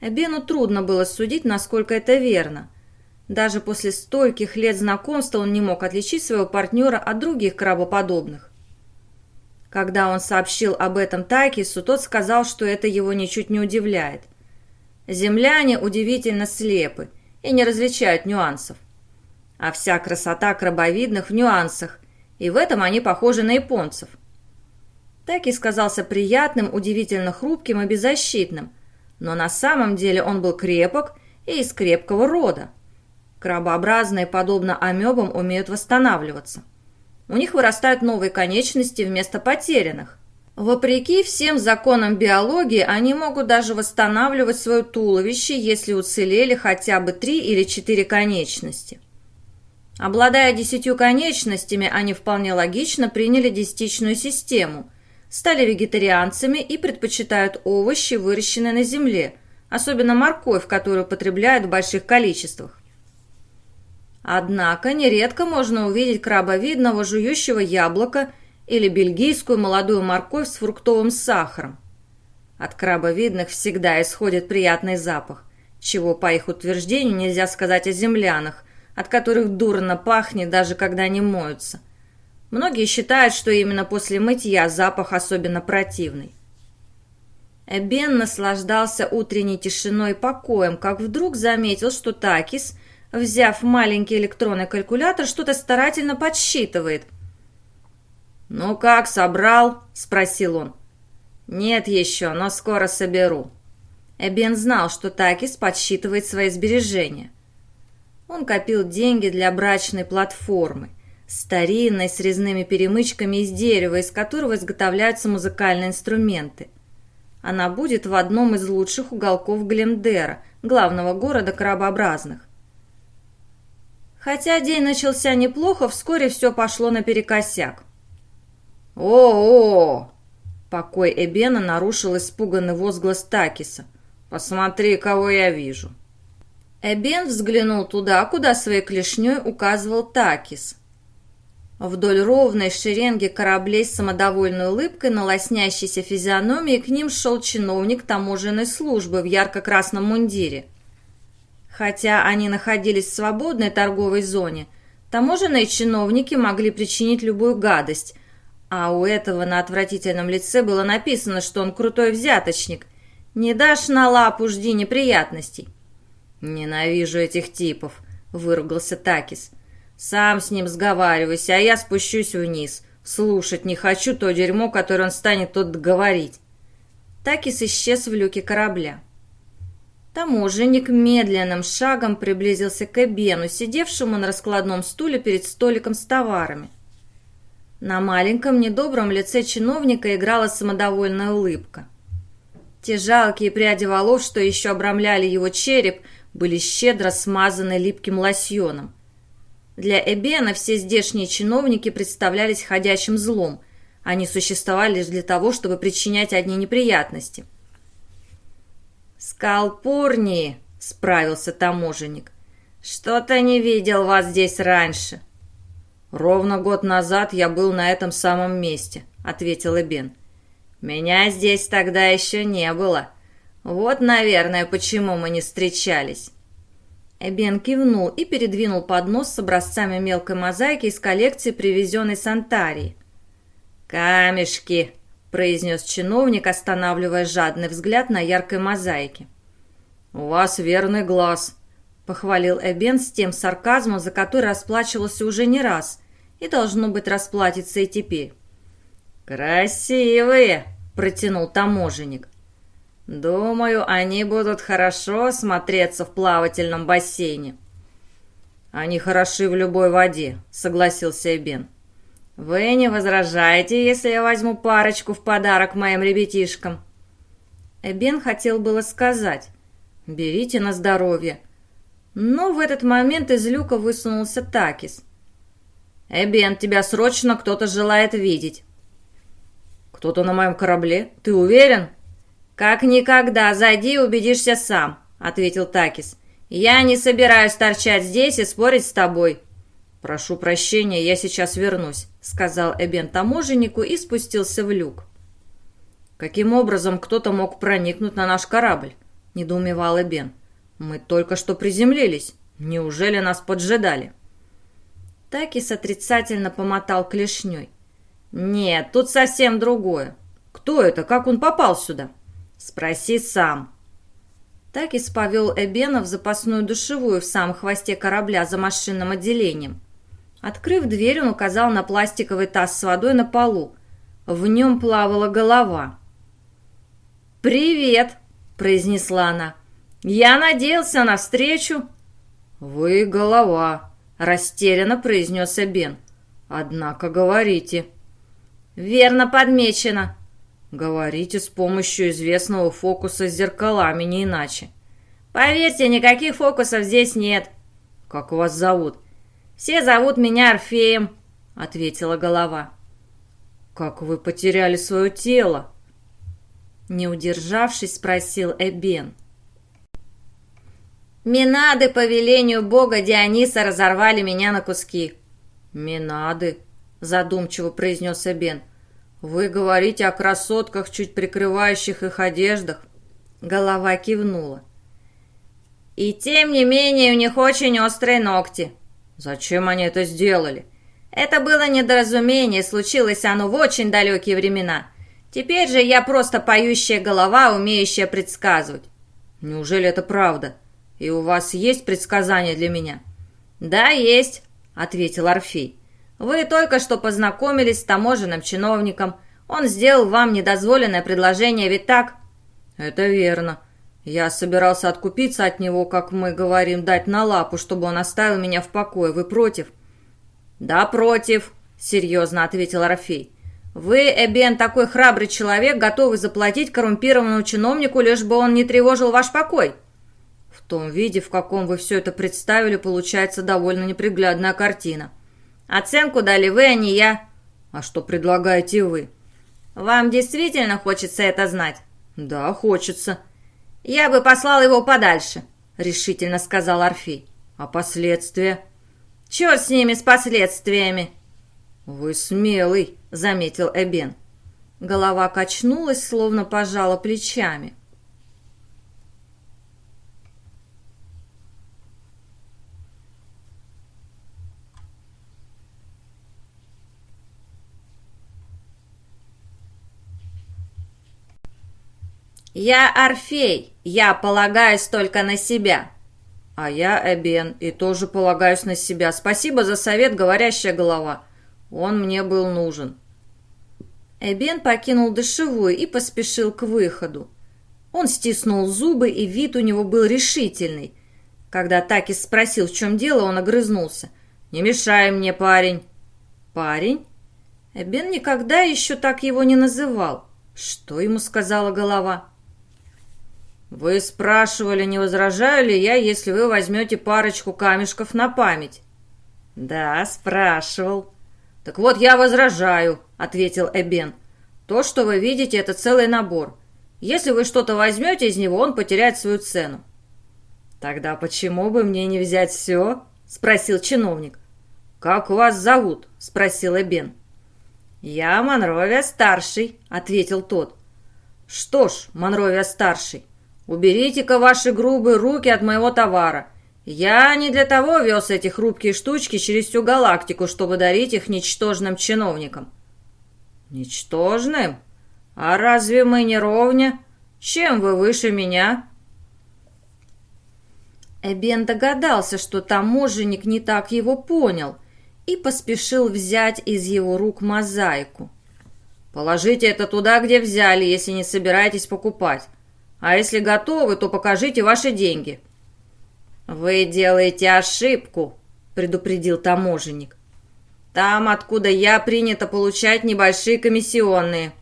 Эбену трудно было судить, насколько это верно. Даже после стольких лет знакомства он не мог отличить своего партнера от других крабоподобных. Когда он сообщил об этом Такису, тот сказал, что это его ничуть не удивляет. Земляне удивительно слепы и не различают нюансов. А вся красота крабовидных в нюансах, и в этом они похожи на японцев. Такис казался приятным, удивительно хрупким и беззащитным – но на самом деле он был крепок и из крепкого рода. Крабообразные, подобно амебам, умеют восстанавливаться. У них вырастают новые конечности вместо потерянных. Вопреки всем законам биологии, они могут даже восстанавливать свое туловище, если уцелели хотя бы три или четыре конечности. Обладая десятью конечностями, они вполне логично приняли десятичную систему – стали вегетарианцами и предпочитают овощи, выращенные на земле, особенно морковь, которую потребляют в больших количествах. Однако нередко можно увидеть крабовидного жующего яблока или бельгийскую молодую морковь с фруктовым сахаром. От крабовидных всегда исходит приятный запах, чего, по их утверждению, нельзя сказать о землянах, от которых дурно пахнет, даже когда они моются – Многие считают, что именно после мытья запах особенно противный. Бен наслаждался утренней тишиной и покоем, как вдруг заметил, что Такис, взяв маленький электронный калькулятор, что-то старательно подсчитывает. «Ну как, собрал?» – спросил он. «Нет еще, но скоро соберу». Эбен знал, что Такис подсчитывает свои сбережения. Он копил деньги для брачной платформы – старинной, с резными перемычками из дерева, из которого изготовляются музыкальные инструменты. Она будет в одном из лучших уголков Глендера, главного города крабообразных. Хотя день начался неплохо, вскоре все пошло наперекосяк. «О-о!» Покой Эбена нарушил испуганный возглас Такиса. «Посмотри, кого я вижу!» Эбен взглянул туда, куда своей клешней указывал Такис. Вдоль ровной шеренги кораблей с самодовольной улыбкой на лоснящейся физиономии к ним шел чиновник таможенной службы в ярко-красном мундире. Хотя они находились в свободной торговой зоне, таможенные чиновники могли причинить любую гадость, а у этого на отвратительном лице было написано, что он крутой взяточник. «Не дашь на лапу, жди неприятностей». «Ненавижу этих типов», — выругался Такис. Сам с ним сговаривайся, а я спущусь вниз. Слушать не хочу то дерьмо, которое он станет тут говорить. Так и исчез в люке корабля. Таможенник медленным шагом приблизился к Эбену, сидевшему на раскладном стуле перед столиком с товарами. На маленьком недобром лице чиновника играла самодовольная улыбка. Те жалкие пряди волос, что еще обрамляли его череп, были щедро смазаны липким лосьоном. Для Эбена все здешние чиновники представлялись ходячим злом. Они существовали лишь для того, чтобы причинять одни неприятности. «Скалпурни!» — справился таможенник. «Что-то не видел вас здесь раньше». «Ровно год назад я был на этом самом месте», — ответил Эбен. «Меня здесь тогда еще не было. Вот, наверное, почему мы не встречались». Эбен кивнул и передвинул поднос с образцами мелкой мозаики из коллекции, привезенной с Антарии. «Камешки!» – произнес чиновник, останавливая жадный взгляд на яркой мозаике. «У вас верный глаз», – похвалил Эбен с тем сарказмом, за который расплачивался уже не раз, и, должно быть, расплатиться и теперь. «Красивые!» – протянул таможенник. Думаю, они будут хорошо смотреться в плавательном бассейне. Они хороши в любой воде, согласился Эбен. Вы не возражаете, если я возьму парочку в подарок моим ребятишкам? Эбен хотел было сказать «Берите на здоровье». Но в этот момент из люка высунулся Такис. «Эбен, тебя срочно кто-то желает видеть». «Кто-то на моем корабле? Ты уверен?» «Как никогда, зайди и убедишься сам», — ответил Такис. «Я не собираюсь торчать здесь и спорить с тобой». «Прошу прощения, я сейчас вернусь», — сказал Эбен таможеннику и спустился в люк. «Каким образом кто-то мог проникнуть на наш корабль?» — недоумевал Эбен. «Мы только что приземлились. Неужели нас поджидали?» Такис отрицательно помотал клешней. «Нет, тут совсем другое. Кто это? Как он попал сюда?» «Спроси сам». Такис повел Эбена в запасную душевую в самом хвосте корабля за машинным отделением. Открыв дверь, он указал на пластиковый таз с водой на полу. В нем плавала голова. «Привет!» – произнесла она. «Я надеялся на встречу». «Вы голова», – растерянно произнес Эбен. «Однако говорите». «Верно подмечено». «Говорите с помощью известного фокуса с зеркалами, не иначе». «Поверьте, никаких фокусов здесь нет». «Как вас зовут?» «Все зовут меня Орфеем», — ответила голова. «Как вы потеряли свое тело?» Не удержавшись, спросил Эбен. Минады по велению бога Диониса разорвали меня на куски. Минады, задумчиво произнес Эбен. Вы говорите о красотках, чуть прикрывающих их одеждах? Голова кивнула. И тем не менее у них очень острые ногти. Зачем они это сделали? Это было недоразумение, случилось оно в очень далекие времена. Теперь же я просто поющая голова, умеющая предсказывать. Неужели это правда? И у вас есть предсказания для меня? Да, есть, ответил Орфей. Вы только что познакомились с таможенным чиновником. Он сделал вам недозволенное предложение, ведь так? Это верно. Я собирался откупиться от него, как мы говорим, дать на лапу, чтобы он оставил меня в покое. Вы против? Да, против, серьезно ответил Орфей. Вы, Эбен, такой храбрый человек, готовый заплатить коррумпированному чиновнику, лишь бы он не тревожил ваш покой. В том виде, в каком вы все это представили, получается довольно неприглядная картина. Оценку дали вы, а не я. А что предлагаете вы? Вам действительно хочется это знать? Да, хочется. Я бы послал его подальше, решительно сказал Орфей. А последствия? Черт с ними, с последствиями. Вы смелый, — заметил Эбен. Голова качнулась, словно пожала плечами. «Я Орфей, я полагаюсь только на себя». «А я Эбен и тоже полагаюсь на себя. Спасибо за совет, говорящая голова. Он мне был нужен». Эбен покинул душевую и поспешил к выходу. Он стиснул зубы, и вид у него был решительный. Когда Такис спросил, в чем дело, он огрызнулся. «Не мешай мне, парень!» «Парень?» Эбен никогда еще так его не называл. Что ему сказала голова? «Вы спрашивали, не возражаю ли я, если вы возьмете парочку камешков на память?» «Да, спрашивал». «Так вот, я возражаю», — ответил Эбен. «То, что вы видите, это целый набор. Если вы что-то возьмете из него, он потеряет свою цену». «Тогда почему бы мне не взять все?» — спросил чиновник. «Как вас зовут?» — спросил Эбен. «Я Монровия-старший», — ответил тот. «Что ж, Монровия-старший, уберите-ка ваши грубые руки от моего товара. Я не для того вез эти хрупкие штучки через всю галактику, чтобы дарить их ничтожным чиновникам. Ничтожным? А разве мы не ровня? Чем вы выше меня? Эбен догадался, что таможенник не так его понял, и поспешил взять из его рук мозаику. «Положите это туда, где взяли, если не собираетесь покупать. А если готовы, то покажите ваши деньги. «Вы делаете ошибку», — предупредил таможенник. «Там, откуда я, принято получать небольшие комиссионные».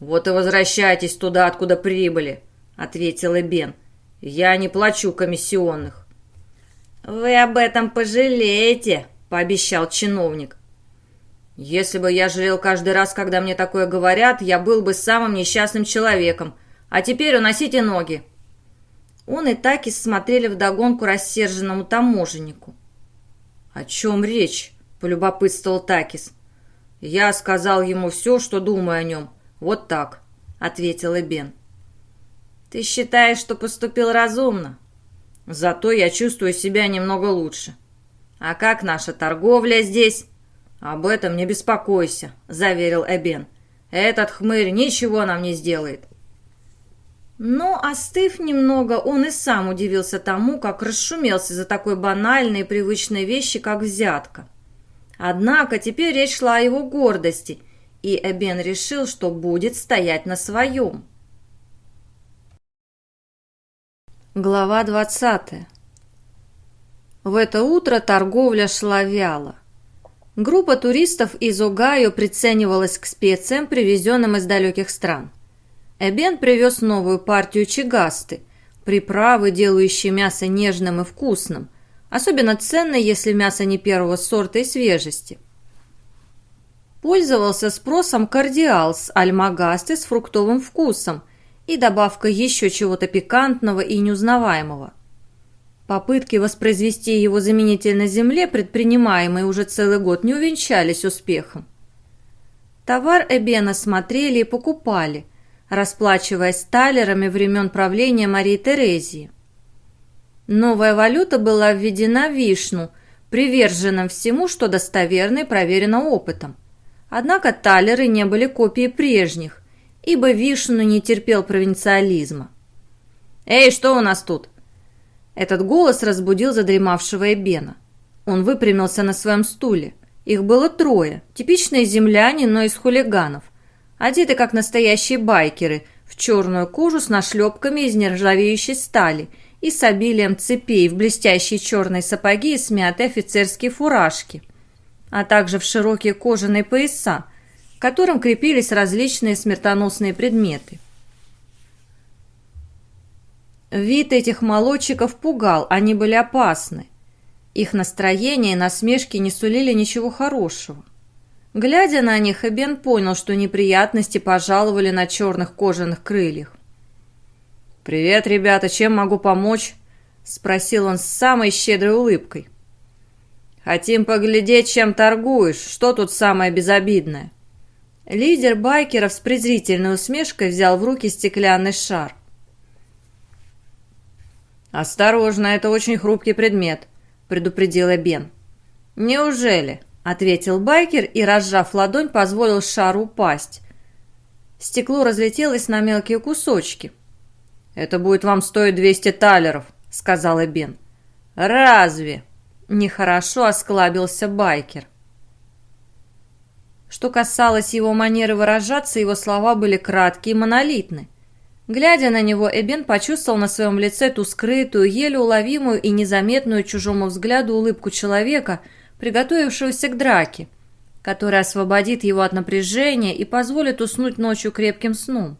«Вот и возвращайтесь туда, откуда прибыли», — ответил Эбен. «Я не плачу комиссионных». «Вы об этом пожалеете», — пообещал чиновник. «Если бы я жалел каждый раз, когда мне такое говорят, я был бы самым несчастным человеком. А теперь уносите ноги». Он и Такис смотрели вдогонку рассерженному таможеннику. «О чем речь?» — полюбопытствовал Такис. «Я сказал ему все, что думаю о нем. Вот так», — ответил Эбен. «Ты считаешь, что поступил разумно?» «Зато я чувствую себя немного лучше». «А как наша торговля здесь?» «Об этом не беспокойся», — заверил Эбен. «Этот хмырь ничего нам не сделает». Но, остыв немного, он и сам удивился тому, как расшумелся за такой банальной и привычной вещи, как взятка. Однако теперь речь шла о его гордости, и Эбен решил, что будет стоять на своем. Глава двадцатая В это утро торговля шла вяло. Группа туристов из Огайо приценивалась к специям, привезенным из далеких стран – Эбен привез новую партию чигасты, приправы, делающие мясо нежным и вкусным, особенно ценно, если мясо не первого сорта и свежести. Пользовался спросом кардиал с альмагасты с фруктовым вкусом и добавкой еще чего-то пикантного и неузнаваемого. Попытки воспроизвести его заменитель на земле, предпринимаемые уже целый год, не увенчались успехом. Товар Эбена смотрели и покупали, расплачиваясь талерами времен правления Марии Терезии. Новая валюта была введена в Вишну, приверженным всему, что достоверно и проверено опытом. Однако талеры не были копией прежних, ибо Вишну не терпел провинциализма. «Эй, что у нас тут?» Этот голос разбудил задремавшего Эбена. Он выпрямился на своем стуле. Их было трое, типичные земляне, но из хулиганов одеты как настоящие байкеры, в черную кожу с нашлепками из нержавеющей стали и с обилием цепей в блестящие черные сапоги и смятые офицерские фуражки, а также в широкие кожаные пояса, к которым крепились различные смертоносные предметы. Вид этих молодчиков пугал, они были опасны. Их настроение и насмешки не сулили ничего хорошего. Глядя на них, Эбен понял, что неприятности пожаловали на черных кожаных крыльях. «Привет, ребята, чем могу помочь?» — спросил он с самой щедрой улыбкой. «Хотим поглядеть, чем торгуешь, что тут самое безобидное?» Лидер байкеров с презрительной усмешкой взял в руки стеклянный шар. «Осторожно, это очень хрупкий предмет», — предупредил Эбен. «Неужели?» — ответил байкер и, разжав ладонь, позволил шару упасть. Стекло разлетелось на мелкие кусочки. «Это будет вам стоить 200 талеров», — сказал Эбен. «Разве?» — нехорошо осклабился байкер. Что касалось его манеры выражаться, его слова были краткие и монолитны. Глядя на него, Эбен почувствовал на своем лице ту скрытую, еле уловимую и незаметную чужому взгляду улыбку человека — приготовившегося к драке, который освободит его от напряжения и позволит уснуть ночью крепким сном.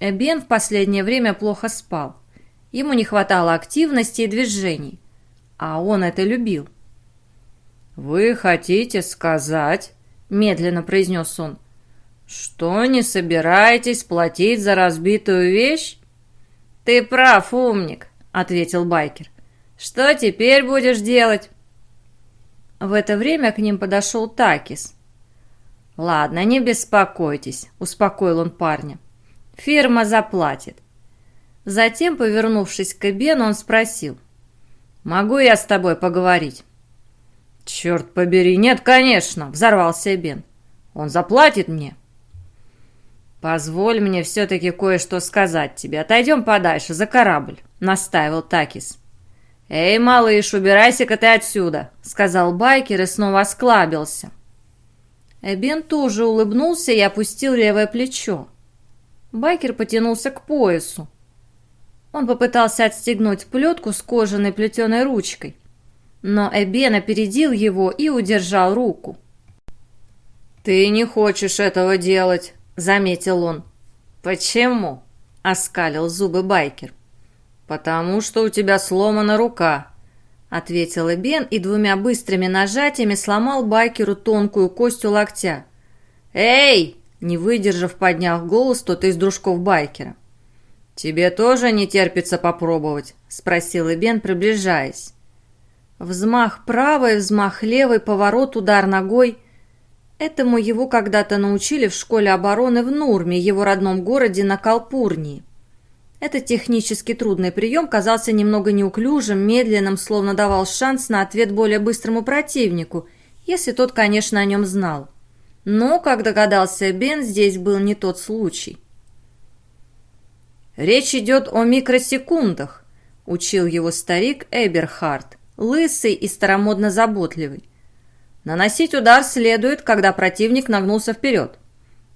Эбен в последнее время плохо спал. Ему не хватало активности и движений, а он это любил. «Вы хотите сказать, — медленно произнес он, — что не собираетесь платить за разбитую вещь?» «Ты прав, умник», — ответил байкер. «Что теперь будешь делать?» В это время к ним подошел Такис. «Ладно, не беспокойтесь», — успокоил он парня. «Фирма заплатит». Затем, повернувшись к Эбену, он спросил. «Могу я с тобой поговорить?» «Черт побери, нет, конечно!» — взорвался Эбен. «Он заплатит мне?» «Позволь мне все-таки кое-что сказать тебе. Отойдем подальше, за корабль», — настаивал Такис. «Эй, малыш, убирайся-ка ты отсюда!» — сказал байкер и снова осклабился. Эбен тоже улыбнулся и опустил левое плечо. Байкер потянулся к поясу. Он попытался отстегнуть плетку с кожаной плетеной ручкой, но Эбен опередил его и удержал руку. «Ты не хочешь этого делать», — заметил он. «Почему?» — оскалил зубы Байкер. «Потому что у тебя сломана рука», — ответил Бен и двумя быстрыми нажатиями сломал байкеру тонкую кость у локтя. «Эй!» — не выдержав, подняв голос тот из дружков байкера. «Тебе тоже не терпится попробовать?» — спросил Эбен, приближаясь. Взмах правой, взмах левой, поворот, удар ногой. Этому его когда-то научили в школе обороны в Нурме, его родном городе на Калпурнии. Этот технически трудный прием казался немного неуклюжим, медленным, словно давал шанс на ответ более быстрому противнику, если тот, конечно, о нем знал. Но, как догадался Бен, здесь был не тот случай. «Речь идет о микросекундах», — учил его старик Эберхард, лысый и старомодно заботливый. Наносить удар следует, когда противник нагнулся вперед.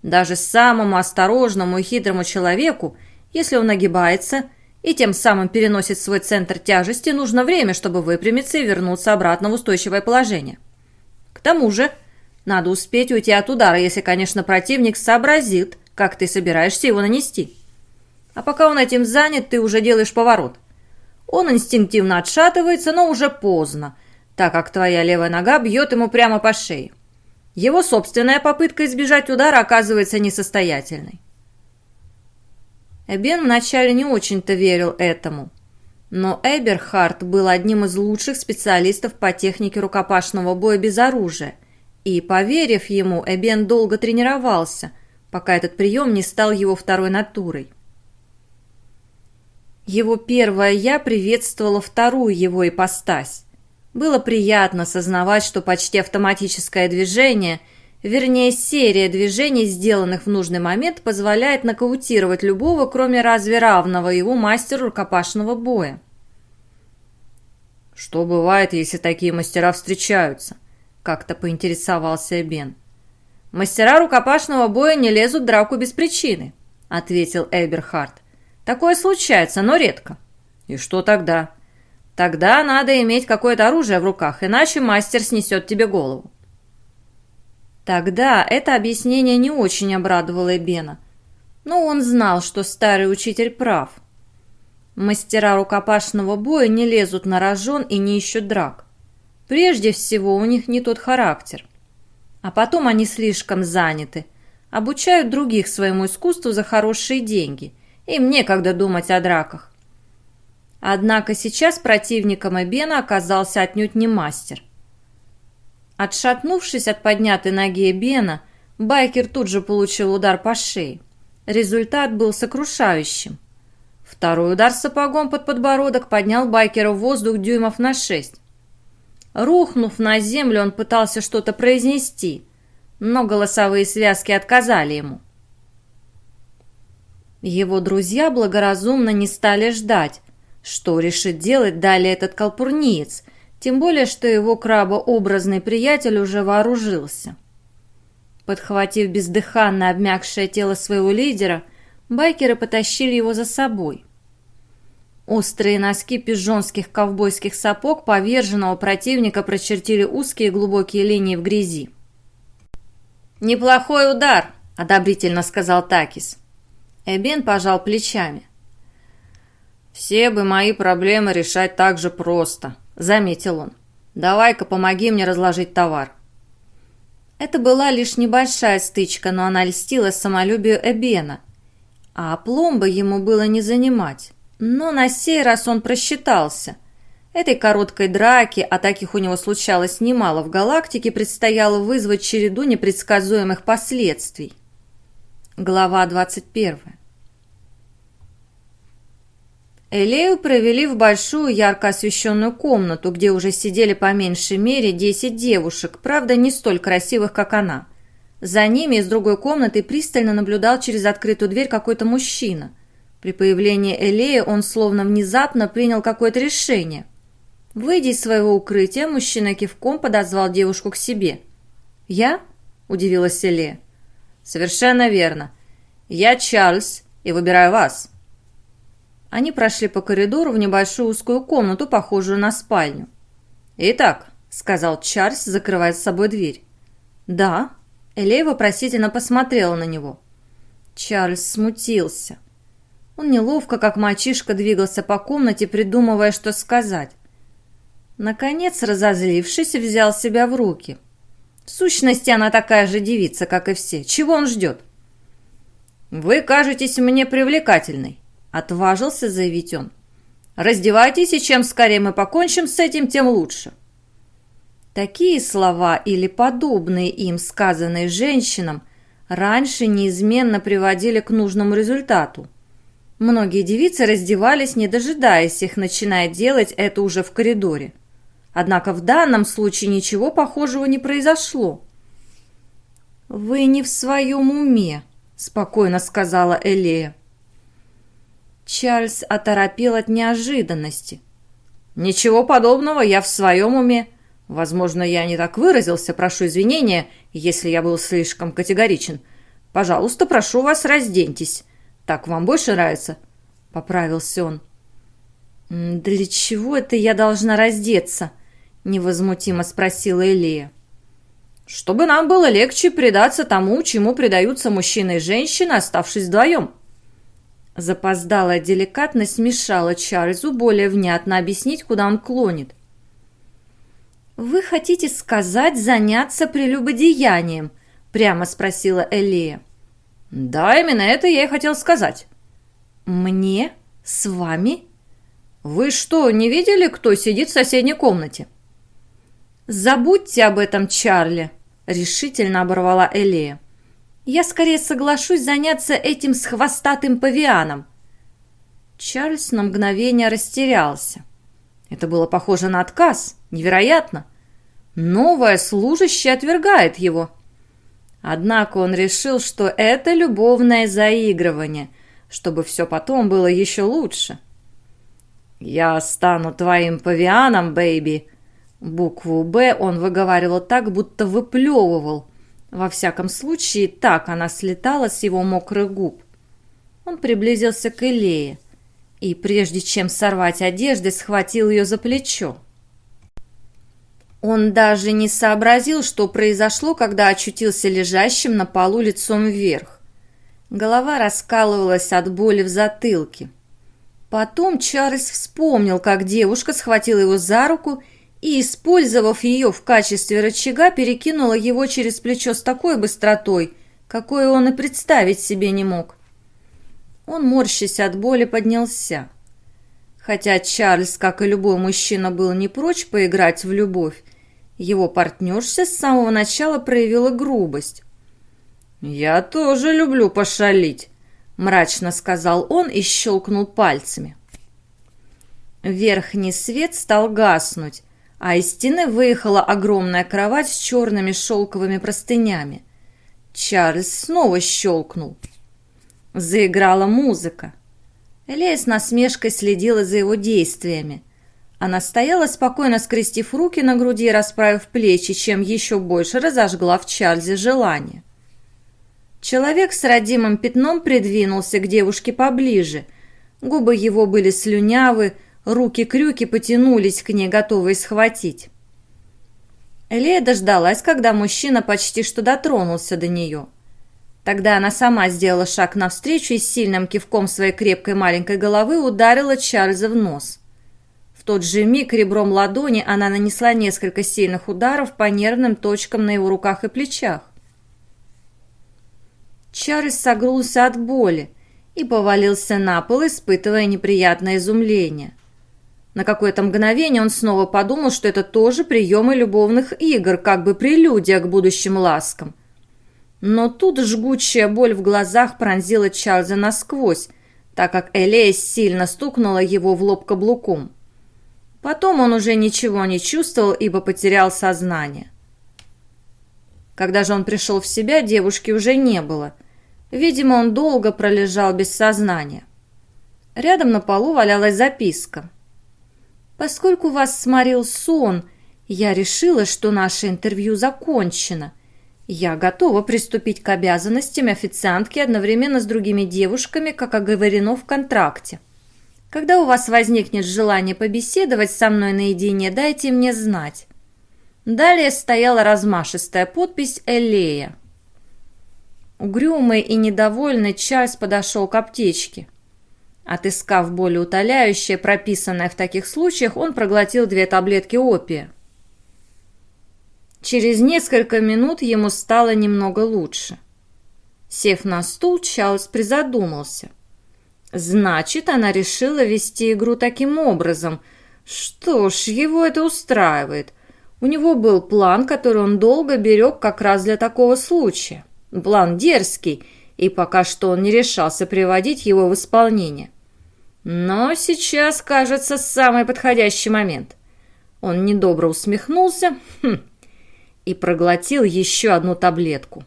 Даже самому осторожному и хитрому человеку если он нагибается и тем самым переносит свой центр тяжести, нужно время, чтобы выпрямиться и вернуться обратно в устойчивое положение. К тому же, надо успеть уйти от удара, если, конечно, противник сообразит, как ты собираешься его нанести. А пока он этим занят, ты уже делаешь поворот. Он инстинктивно отшатывается, но уже поздно, так как твоя левая нога бьет ему прямо по шее. Его собственная попытка избежать удара оказывается несостоятельной. Эбен вначале не очень-то верил этому. Но Эберхард был одним из лучших специалистов по технике рукопашного боя без оружия, и, поверив ему, Эбен долго тренировался, пока этот прием не стал его второй натурой. Его первое «я» приветствовало вторую его ипостась. Было приятно сознавать, что почти автоматическое движение – Вернее, серия движений, сделанных в нужный момент, позволяет нокаутировать любого, кроме разве равного его мастеру рукопашного боя. «Что бывает, если такие мастера встречаются?» – как-то поинтересовался Бен. «Мастера рукопашного боя не лезут в драку без причины», – ответил Эберхард. «Такое случается, но редко». «И что тогда?» «Тогда надо иметь какое-то оружие в руках, иначе мастер снесет тебе голову». Тогда это объяснение не очень обрадовало Эбена. Но он знал, что старый учитель прав. Мастера рукопашного боя не лезут на рожон и не ищут драк. Прежде всего, у них не тот характер. А потом они слишком заняты. Обучают других своему искусству за хорошие деньги. Им некогда думать о драках. Однако сейчас противником Эбена оказался отнюдь не мастер. Отшатнувшись от поднятой ноги Бена, байкер тут же получил удар по шее. Результат был сокрушающим. Второй удар сапогом под подбородок поднял байкера в воздух дюймов на шесть. Рухнув на землю, он пытался что-то произнести, но голосовые связки отказали ему. Его друзья благоразумно не стали ждать, что решит делать далее этот колпурниец – тем более, что его крабообразный приятель уже вооружился. Подхватив бездыханно обмякшее тело своего лидера, байкеры потащили его за собой. Острые носки пижонских ковбойских сапог поверженного противника прочертили узкие глубокие линии в грязи. «Неплохой удар!» – одобрительно сказал Такис. Эбен пожал плечами. «Все бы мои проблемы решать так же просто», — заметил он. «Давай-ка помоги мне разложить товар». Это была лишь небольшая стычка, но она льстила самолюбию Эбена. А пломбы ему было не занимать. Но на сей раз он просчитался. Этой короткой драки, а таких у него случалось немало в галактике, предстояло вызвать череду непредсказуемых последствий. Глава двадцать первая. Элею провели в большую ярко освещенную комнату, где уже сидели по меньшей мере десять девушек, правда, не столь красивых, как она. За ними из другой комнаты пристально наблюдал через открытую дверь какой-то мужчина. При появлении Элея он словно внезапно принял какое-то решение. Выйдя из своего укрытия, мужчина кивком подозвал девушку к себе. «Я?» – удивилась Элея. «Совершенно верно. Я Чарльз и выбираю вас». Они прошли по коридору в небольшую узкую комнату, похожую на спальню. «Итак», — сказал Чарльз, закрывая с собой дверь. «Да». Элей вопросительно посмотрела на него. Чарльз смутился. Он неловко, как мальчишка, двигался по комнате, придумывая, что сказать. Наконец, разозлившись, взял себя в руки. В сущности, она такая же девица, как и все. Чего он ждет? «Вы кажетесь мне привлекательной», Отважился заявить он. «Раздевайтесь, и чем скорее мы покончим с этим, тем лучше». Такие слова или подобные им, сказанные женщинам, раньше неизменно приводили к нужному результату. Многие девицы раздевались, не дожидаясь их, начиная делать это уже в коридоре. Однако в данном случае ничего похожего не произошло. «Вы не в своем уме», — спокойно сказала Элея. Чарльз оторопел от неожиданности. «Ничего подобного, я в своем уме. Возможно, я не так выразился, прошу извинения, если я был слишком категоричен. Пожалуйста, прошу вас, разденьтесь. Так вам больше нравится?» — поправился он. «Для чего это я должна раздеться?» невозмутимо спросила Элия. «Чтобы нам было легче предаться тому, чему предаются мужчина и женщина, оставшись вдвоем». Запоздалая деликатность мешала Чарльзу более внятно объяснить, куда он клонит. «Вы хотите сказать заняться прелюбодеянием?» – прямо спросила Элия. «Да, именно это я и хотел сказать». «Мне? С вами?» «Вы что, не видели, кто сидит в соседней комнате?» «Забудьте об этом, Чарли!» — решительно оборвала Элея. «Я скорее соглашусь заняться этим с хвостатым павианом». Чарльз на мгновение растерялся. Это было похоже на отказ. Невероятно. Новая служащая отвергает его. Однако он решил, что это любовное заигрывание, чтобы все потом было еще лучше. «Я стану твоим павианом, бэйби», Букву «Б» он выговаривал так, будто выплевывал. Во всяком случае, так она слетала с его мокрых губ. Он приблизился к Элее и, прежде чем сорвать одежды, схватил ее за плечо. Он даже не сообразил, что произошло, когда очутился лежащим на полу лицом вверх. Голова раскалывалась от боли в затылке. Потом Чарльз вспомнил, как девушка схватила его за руку и, и, использовав ее в качестве рычага, перекинула его через плечо с такой быстротой, какой он и представить себе не мог. Он, морщась от боли, поднялся. Хотя Чарльз, как и любой мужчина, был не прочь поиграть в любовь, его партнерша с самого начала проявила грубость. «Я тоже люблю пошалить», — мрачно сказал он и щелкнул пальцами. Верхний свет стал гаснуть, а из стены выехала огромная кровать с черными шелковыми простынями. Чарльз снова щелкнул. Заиграла музыка. Элея с насмешкой следила за его действиями. Она стояла спокойно, скрестив руки на груди и расправив плечи, чем еще больше разожгла в Чарльзе желание. Человек с родимым пятном придвинулся к девушке поближе. Губы его были слюнявы, Руки-крюки потянулись к ней, готовые схватить. Элея дождалась, когда мужчина почти что дотронулся до нее. Тогда она сама сделала шаг навстречу и сильным кивком своей крепкой маленькой головы ударила Чарльза в нос. В тот же миг ребром ладони она нанесла несколько сильных ударов по нервным точкам на его руках и плечах. Чарльз согнулся от боли и повалился на пол, испытывая неприятное изумление – на какое-то мгновение он снова подумал, что это тоже приемы любовных игр, как бы прелюдия к будущим ласкам. Но тут жгучая боль в глазах пронзила Чарльза насквозь, так как Элея сильно стукнула его в лоб каблуком. Потом он уже ничего не чувствовал, ибо потерял сознание. Когда же он пришел в себя, девушки уже не было. Видимо, он долго пролежал без сознания. Рядом на полу валялась записка. Поскольку вас сморил сон, я решила, что наше интервью закончено. Я готова приступить к обязанностям официантки одновременно с другими девушками, как оговорено в контракте. Когда у вас возникнет желание побеседовать со мной наедине, дайте мне знать. Далее стояла размашистая подпись «Элея». Угрюмый и недовольный Чарльз подошел к аптечке. Отыскав более утоляющее, прописанное в таких случаях, он проглотил две таблетки опия. Через несколько минут ему стало немного лучше. Сев на стул, Чарльз призадумался. Значит, она решила вести игру таким образом. Что ж, его это устраивает. У него был план, который он долго берег как раз для такого случая. План дерзкий, и пока что он не решался приводить его в исполнение. Но сейчас, кажется, самый подходящий момент. Он недобро усмехнулся хм, и проглотил еще одну таблетку.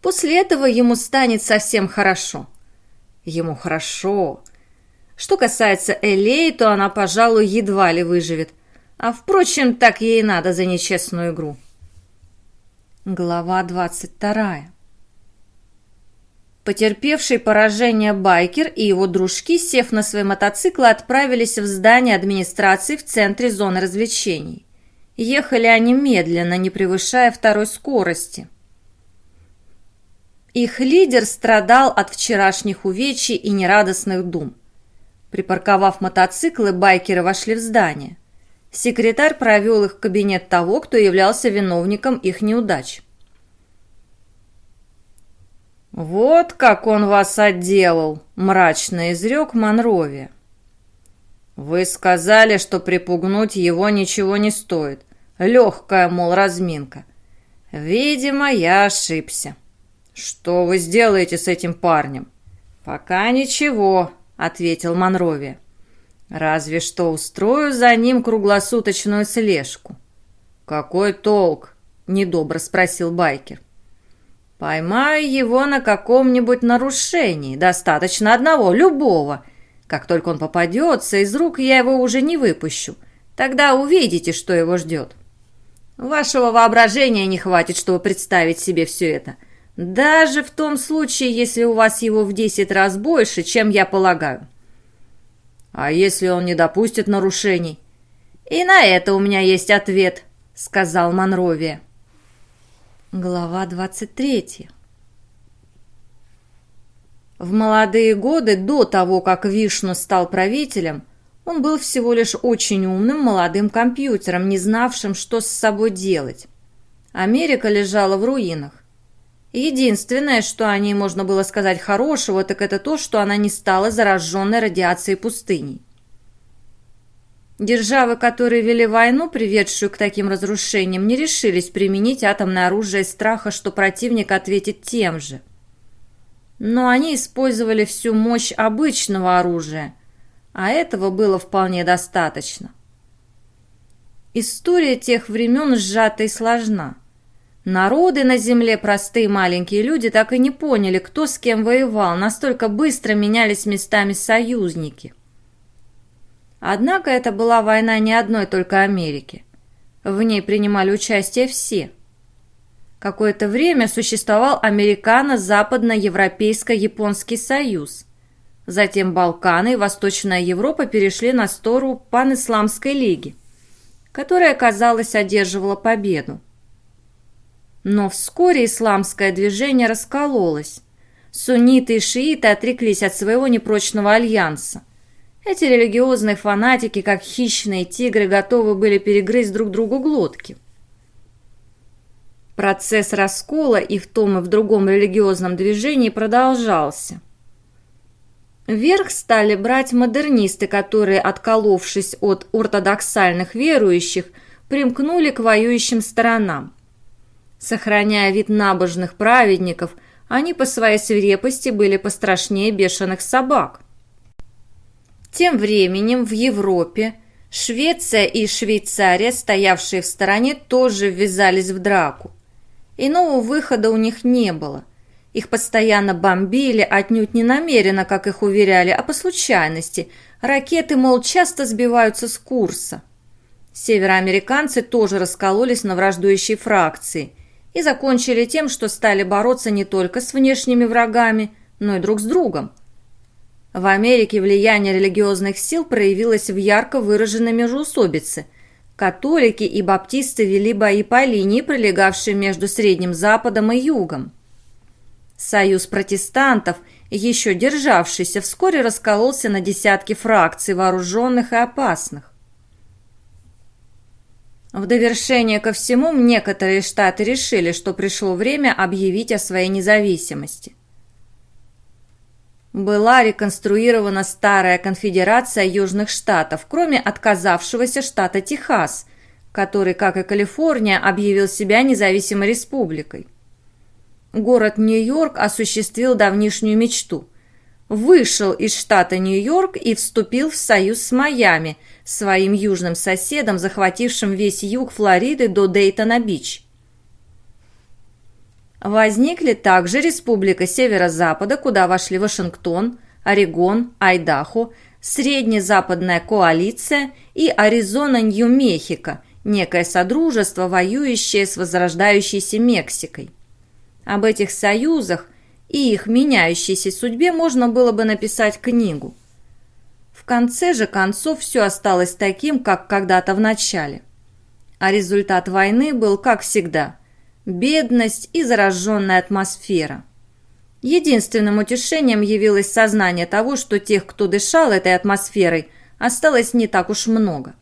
После этого ему станет совсем хорошо. Ему хорошо. Что касается Элей, то она, пожалуй, едва ли выживет. А, впрочем, так ей надо за нечестную игру. Глава двадцать вторая. Потерпевший поражение байкер и его дружки, сев на свои мотоциклы, отправились в здание администрации в центре зоны развлечений. Ехали они медленно, не превышая второй скорости. Их лидер страдал от вчерашних увечий и нерадостных дум. Припарковав мотоциклы, байкеры вошли в здание. Секретарь провел их в кабинет того, кто являлся виновником их неудач. «Вот как он вас отделал!» – мрачно изрек Монрови. «Вы сказали, что припугнуть его ничего не стоит. Легкая, мол, разминка. Видимо, я ошибся». «Что вы сделаете с этим парнем?» «Пока ничего», — ответил Монрови. «Разве что устрою за ним круглосуточную слежку». «Какой толк?» — недобро спросил байкер. «Поймаю его на каком-нибудь нарушении. Достаточно одного, любого. Как только он попадется, из рук я его уже не выпущу. Тогда увидите, что его ждет. Вашего воображения не хватит, чтобы представить себе все это». Даже в том случае, если у вас его в десять раз больше, чем я полагаю. А если он не допустит нарушений? И на это у меня есть ответ, сказал Монровия. Глава двадцать третья. В молодые годы, до того, как Вишну стал правителем, он был всего лишь очень умным молодым компьютером, не знавшим, что с собой делать. Америка лежала в руинах. Единственное, что о ней можно было сказать хорошего, так это то, что она не стала зараженной радиацией пустыней. Державы, которые вели войну, приведшую к таким разрушениям, не решились применить атомное оружие из страха, что противник ответит тем же. Но они использовали всю мощь обычного оружия, а этого было вполне достаточно. История тех времен сжата и сложна. Народы на земле, простые маленькие люди, так и не поняли, кто с кем воевал, настолько быстро менялись местами союзники. Однако это была война не одной только Америки. В ней принимали участие все. Какое-то время существовал Американо-Западно-Европейско-Японский союз. Затем Балканы и Восточная Европа перешли на сторону Пан-Исламской лиги, которая, казалось, одерживала победу. Но вскоре исламское движение раскололось. Сунниты и шииты отреклись от своего непрочного альянса. Эти религиозные фанатики, как хищные тигры, готовы были перегрызть друг другу глотки. Процесс раскола и в том и в другом религиозном движении продолжался. Вверх стали брать модернисты, которые, отколовшись от ортодоксальных верующих, примкнули к воюющим сторонам. Сохраняя вид набожных праведников, они по своей свирепости были пострашнее бешеных собак. Тем временем в Европе Швеция и Швейцария, стоявшие в стороне, тоже ввязались в драку. Иного выхода у них не было. Их постоянно бомбили, отнюдь не намеренно, как их уверяли, а по случайности. Ракеты, мол, часто сбиваются с курса. Североамериканцы тоже раскололись на враждующие фракции и закончили тем, что стали бороться не только с внешними врагами, но и друг с другом. В Америке влияние религиозных сил проявилось в ярко выраженной межусобице. Католики и баптисты вели бои по линии, пролегавшей между Средним Западом и Югом. Союз протестантов, еще державшийся, вскоре раскололся на десятки фракций, вооруженных и опасных. В довершение ко всему, некоторые штаты решили, что пришло время объявить о своей независимости. Была реконструирована старая конфедерация Южных Штатов, кроме отказавшегося штата Техас, который, как и Калифорния, объявил себя независимой республикой. Город Нью-Йорк осуществил давнишнюю мечту. Вышел из штата Нью-Йорк и вступил в союз с Майами, своим южным соседом, захватившим весь юг Флориды до Дейтона-Бич. Возникли также Республика Северо-Запада, куда вошли Вашингтон, Орегон, Айдахо, Среднезападная коалиция и Аризона-Нью-Мехико, некое содружество, воюющее с возрождающейся Мексикой. Об этих союзах и их меняющейся судьбе можно было бы написать книгу. В конце же концов все осталось таким, как когда-то в начале. А результат войны был, как всегда – бедность и зараженная атмосфера. Единственным утешением явилось сознание того, что тех, кто дышал этой атмосферой, осталось не так уж много.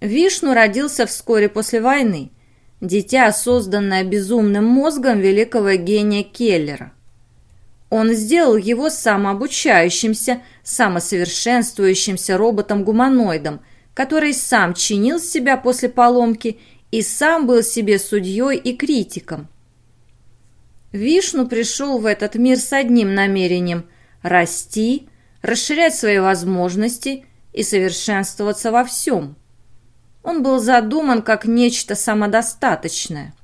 Вишну родился вскоре после войны, дитя, созданное безумным мозгом великого гения Келлера. Он сделал его самообучающимся, самосовершенствующимся роботом-гуманоидом, который сам чинил себя после поломки и сам был себе судьей и критиком. Вишну пришел в этот мир с одним намерением – расти, расширять свои возможности и совершенствоваться во всем. Он был задуман как нечто самодостаточное.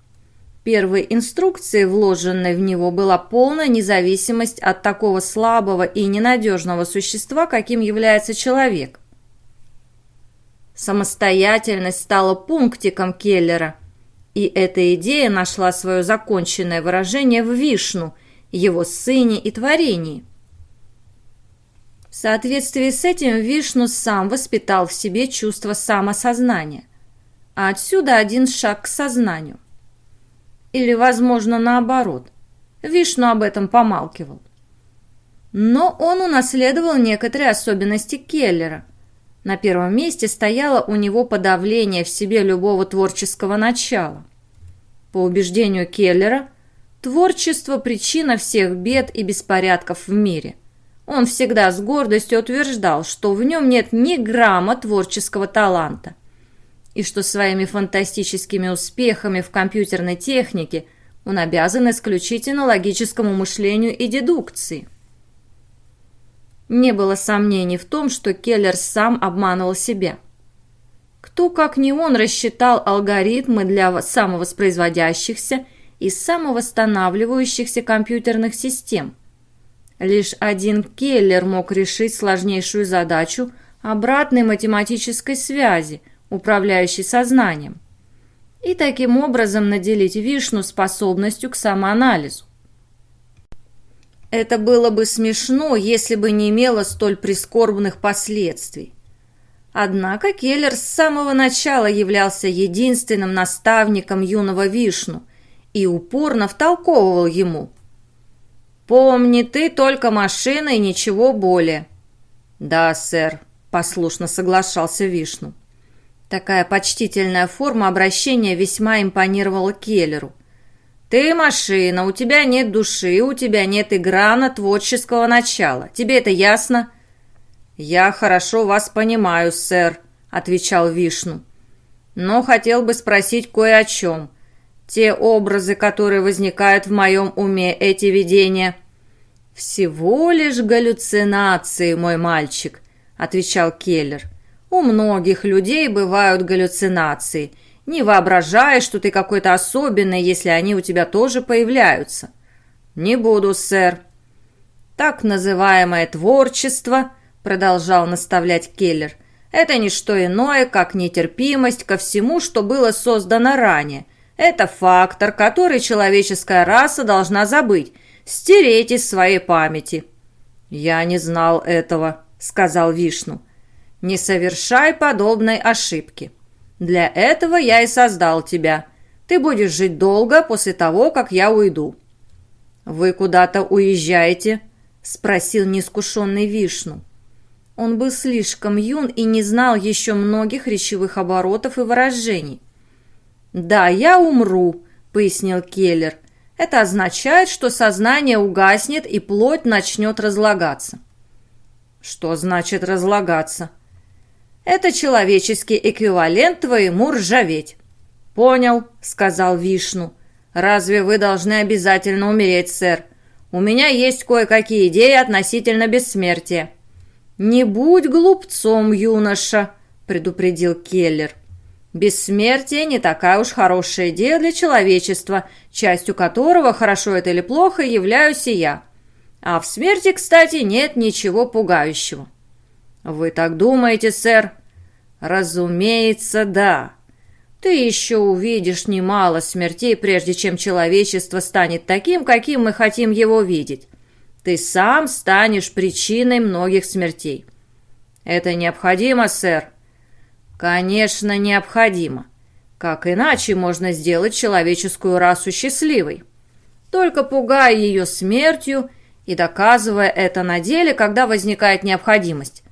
Первой инструкцией, вложенной в него, была полная независимость от такого слабого и ненадежного существа, каким является человек. Самостоятельность стала пунктиком Келлера, и эта идея нашла свое законченное выражение в Вишну, его сыне и творении. В соответствии с этим Вишну сам воспитал в себе чувство самосознания, а отсюда один шаг к сознанию. Или, возможно, наоборот. Вишну об этом помалкивал. Но он унаследовал некоторые особенности Келлера – на первом месте стояло у него подавление в себе любого творческого начала. По убеждению Келлера, творчество – причина всех бед и беспорядков в мире. Он всегда с гордостью утверждал, что в нем нет ни грамма творческого таланта, и что своими фантастическими успехами в компьютерной технике он обязан исключительно логическому мышлению и дедукции – не было сомнений в том, что Келлер сам обманывал себя. Кто, как не он, рассчитал алгоритмы для самовоспроизводящихся и самовосстанавливающихся компьютерных систем? Лишь один Келлер мог решить сложнейшую задачу обратной математической связи, управляющей сознанием, и таким образом наделить Вишну способностью к самоанализу. Это было бы смешно, если бы не имело столь прискорбных последствий. Однако Келлер с самого начала являлся единственным наставником юного Вишну и упорно втолковывал ему. «Помни, ты только машина и ничего более». «Да, сэр», – послушно соглашался Вишну. Такая почтительная форма обращения весьма импонировала Келлеру – «Ты машина, у тебя нет души, у тебя нет играна творческого начала. Тебе это ясно?» «Я хорошо вас понимаю, сэр», — отвечал Вишну. «Но хотел бы спросить кое о чем. Те образы, которые возникают в моем уме, эти видения...» «Всего лишь галлюцинации, мой мальчик», — отвечал Келлер. «У многих людей бывают галлюцинации, не воображай, что ты какой-то особенный, если они у тебя тоже появляются. Не буду, сэр. Так называемое творчество, продолжал наставлять Келлер, это не что иное, как нетерпимость ко всему, что было создано ранее. Это фактор, который человеческая раса должна забыть, стереть из своей памяти. «Я не знал этого», — сказал Вишну. «Не совершай подобной ошибки. Для этого я и создал тебя. Ты будешь жить долго после того, как я уйду». «Вы куда-то уезжаете?» – спросил неискушенный Вишну. Он был слишком юн и не знал еще многих речевых оборотов и выражений. «Да, я умру», – пояснил Келлер. Это означает, что сознание угаснет и плоть начнет разлагаться. Что значит разлагаться? Это человеческий эквивалент твоему ржаветь. Понял, сказал Вишну. Разве вы должны обязательно умереть, сэр? У меня есть кое-какие идеи относительно бессмертия. Не будь глупцом, юноша, предупредил Келлер. Бессмертие не такая уж хорошая идея для человечества, частью которого, хорошо это или плохо, являюсь и я. А в смерти, кстати, нет ничего пугающего. Вы так думаете, сэр? Разумеется, да. Ты еще увидишь немало смертей, прежде чем человечество станет таким, каким мы хотим его видеть. Ты сам станешь причиной многих смертей. Это необходимо, сэр? Конечно, необходимо. Как иначе можно сделать человеческую расу счастливой? Только пугая ее смертью и доказывая это на деле, когда возникает необходимость.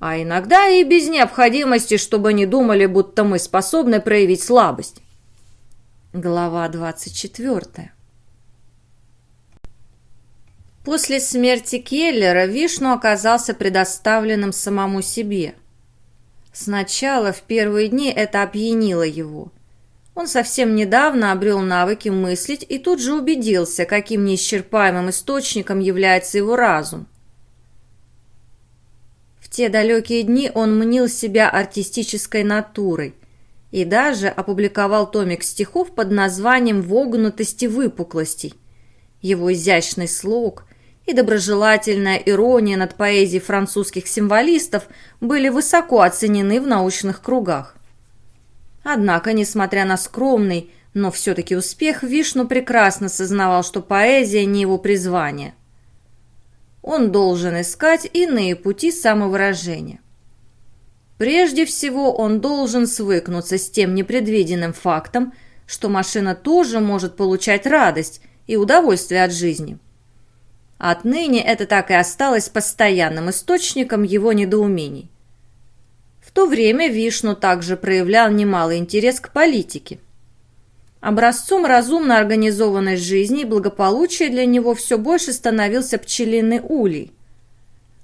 А иногда и без необходимости, чтобы не думали, будто мы способны проявить слабость. Глава 24 После смерти Келлера Вишну оказался предоставленным самому себе – Сначала, в первые дни, это опьянило его. Он совсем недавно обрел навыки мыслить и тут же убедился, каким неисчерпаемым источником является его разум. В те далекие дни он мнил себя артистической натурой и даже опубликовал томик стихов под названием «Вогнутости выпуклостей». Его изящный слог, и доброжелательная ирония над поэзией французских символистов были высоко оценены в научных кругах. Однако, несмотря на скромный, но все-таки успех, Вишну прекрасно сознавал, что поэзия не его призвание. Он должен искать иные пути самовыражения. Прежде всего, он должен свыкнуться с тем непредвиденным фактом, что машина тоже может получать радость и удовольствие от жизни – Отныне это так и осталось постоянным источником его недоумений. В то время Вишну также проявлял немалый интерес к политике. Образцом разумно организованной жизни и благополучия для него все больше становился пчелиный улей.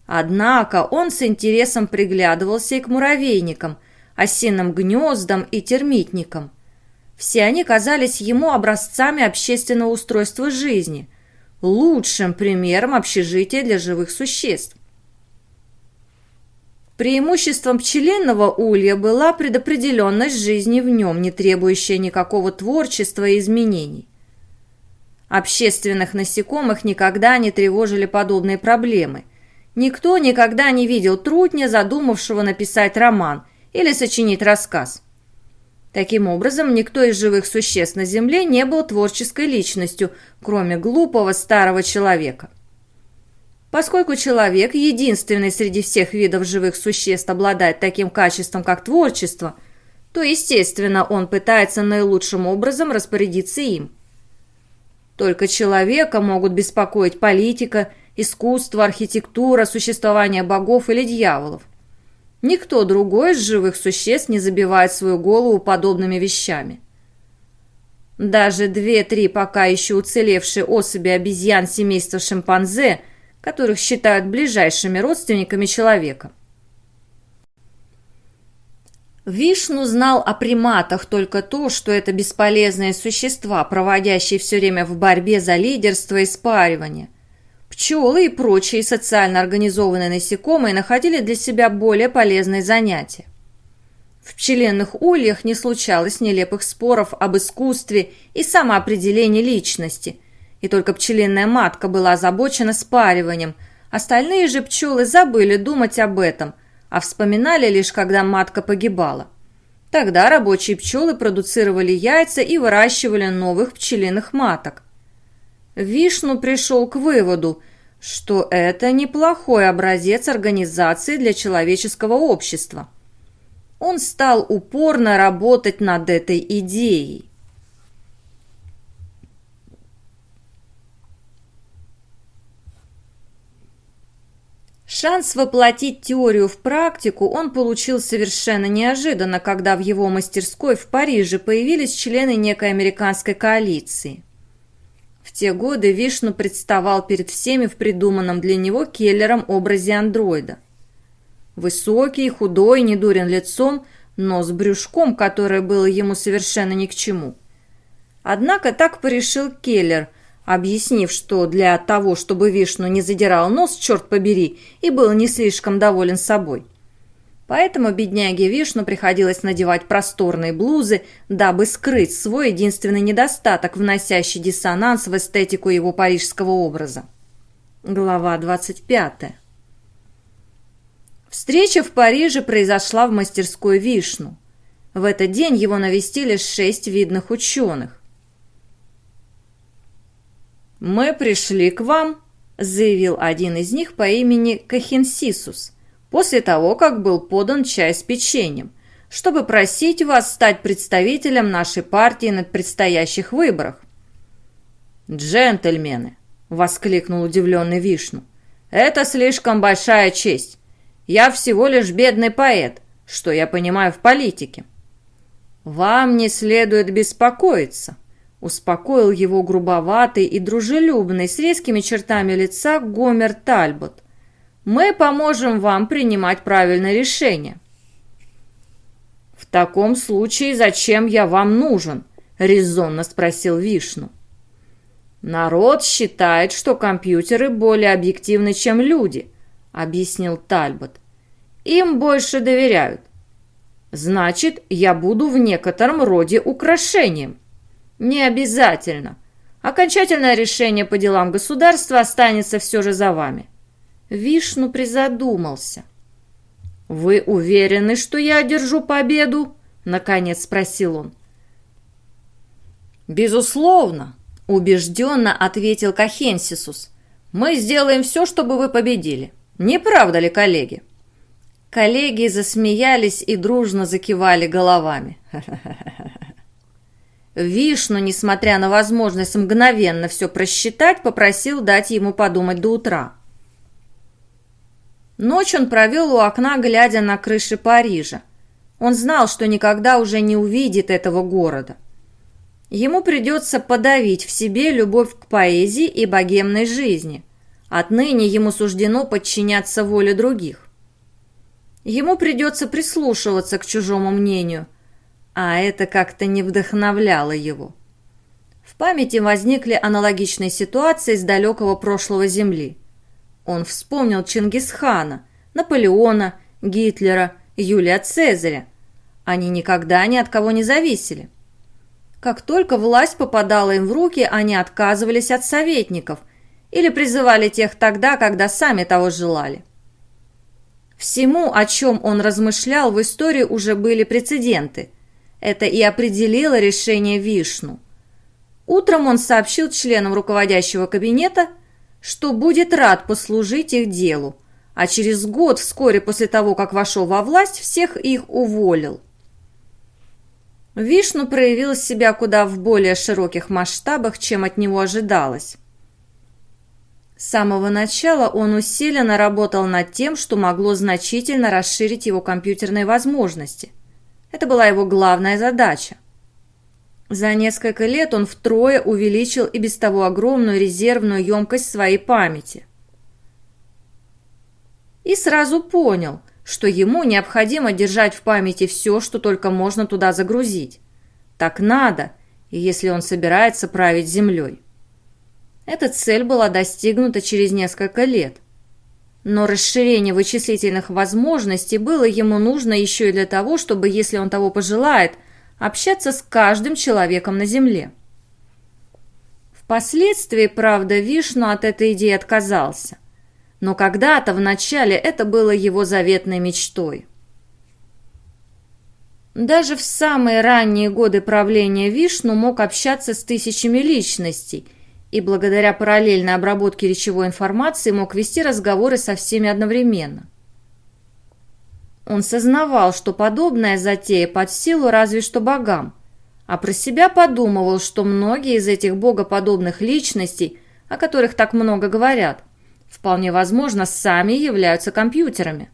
Однако он с интересом приглядывался и к муравейникам, осиным гнездам и термитникам. Все они казались ему образцами общественного устройства жизни – лучшим примером общежития для живых существ. Преимуществом пчелиного улья была предопределенность жизни в нем, не требующая никакого творчества и изменений. Общественных насекомых никогда не тревожили подобные проблемы. Никто никогда не видел трутня, задумавшего написать роман или сочинить рассказ. Таким образом, никто из живых существ на Земле не был творческой личностью, кроме глупого старого человека. Поскольку человек, единственный среди всех видов живых существ, обладает таким качеством, как творчество, то, естественно, он пытается наилучшим образом распорядиться им. Только человека могут беспокоить политика, искусство, архитектура, существование богов или дьяволов – Никто другой из живых существ не забивает свою голову подобными вещами. Даже две-три пока еще уцелевшие особи обезьян семейства шимпанзе, которых считают ближайшими родственниками человека. Вишну знал о приматах только то, что это бесполезные существа, проводящие все время в борьбе за лидерство и спаривание. Пчелы и прочие социально организованные насекомые находили для себя более полезные занятия. В пчеленных ульях не случалось нелепых споров об искусстве и самоопределении личности, и только пчеленная матка была озабочена спариванием, остальные же пчелы забыли думать об этом, а вспоминали лишь, когда матка погибала. Тогда рабочие пчелы продуцировали яйца и выращивали новых пчелиных маток. Вишну пришел к выводу, что это неплохой образец организации для человеческого общества. Он стал упорно работать над этой идеей. Шанс воплотить теорию в практику он получил совершенно неожиданно, когда в его мастерской в Париже появились члены некой американской коалиции. В те годы Вишну представал перед всеми в придуманном для него Келлером образе андроида. Высокий, худой, недурен лицом, но с брюшком, которое было ему совершенно ни к чему. Однако так порешил Келлер, объяснив, что для того, чтобы Вишну не задирал нос, черт побери, и был не слишком доволен собой. Поэтому бедняге Вишну приходилось надевать просторные блузы, дабы скрыть свой единственный недостаток, вносящий диссонанс в эстетику его парижского образа. Глава 25. Встреча в Париже произошла в мастерской Вишну. В этот день его навестили шесть видных ученых. «Мы пришли к вам», — заявил один из них по имени Кахенсисус, после того, как был подан чай с печеньем, чтобы просить вас стать представителем нашей партии на предстоящих выборах. «Джентльмены!» — воскликнул удивленный Вишну. «Это слишком большая честь. Я всего лишь бедный поэт, что я понимаю в политике». «Вам не следует беспокоиться», Успокоил его грубоватый и дружелюбный с резкими чертами лица Гомер Тальбот. «Мы поможем вам принимать правильное решение». «В таком случае зачем я вам нужен?» – резонно спросил Вишну. «Народ считает, что компьютеры более объективны, чем люди», – объяснил Тальбот. «Им больше доверяют. Значит, я буду в некотором роде украшением». Не обязательно. Окончательное решение по делам государства останется все же за вами. Вишну призадумался. «Вы уверены, что я одержу победу?» — наконец спросил он. «Безусловно», — убежденно ответил Кахенсисус. «Мы сделаем все, чтобы вы победили. Не правда ли, коллеги?» Коллеги засмеялись и дружно закивали головами. Вишну, несмотря на возможность мгновенно все просчитать, попросил дать ему подумать до утра. Ночь он провел у окна, глядя на крыши Парижа. Он знал, что никогда уже не увидит этого города. Ему придется подавить в себе любовь к поэзии и богемной жизни. Отныне ему суждено подчиняться воле других. Ему придется прислушиваться к чужому мнению – а это как-то не вдохновляло его. В памяти возникли аналогичные ситуации с далекого прошлого Земли. Он вспомнил Чингисхана, Наполеона, Гитлера, Юлия Цезаря. Они никогда ни от кого не зависели. Как только власть попадала им в руки, они отказывались от советников или призывали тех тогда, когда сами того желали. Всему, о чем он размышлял, в истории уже были прецеденты – это и определило решение Вишну. Утром он сообщил членам руководящего кабинета, что будет рад послужить их делу, а через год, вскоре после того, как вошел во власть, всех их уволил. Вишну проявил себя куда в более широких масштабах, чем от него ожидалось. С самого начала он усиленно работал над тем, что могло значительно расширить его компьютерные возможности. Это была его главная задача. За несколько лет он втрое увеличил и без того огромную резервную емкость своей памяти. И сразу понял, что ему необходимо держать в памяти все, что только можно туда загрузить. Так надо, если он собирается править землей. Эта цель была достигнута через несколько лет. Но расширение вычислительных возможностей было ему нужно еще и для того, чтобы, если он того пожелает, общаться с каждым человеком на Земле. Впоследствии, правда, Вишну от этой идеи отказался. Но когда-то в начале это было его заветной мечтой. Даже в самые ранние годы правления Вишну мог общаться с тысячами личностей – и благодаря параллельной обработке речевой информации мог вести разговоры со всеми одновременно. Он сознавал, что подобная затея под силу разве что богам, а про себя подумывал, что многие из этих богоподобных личностей, о которых так много говорят, вполне возможно, сами являются компьютерами.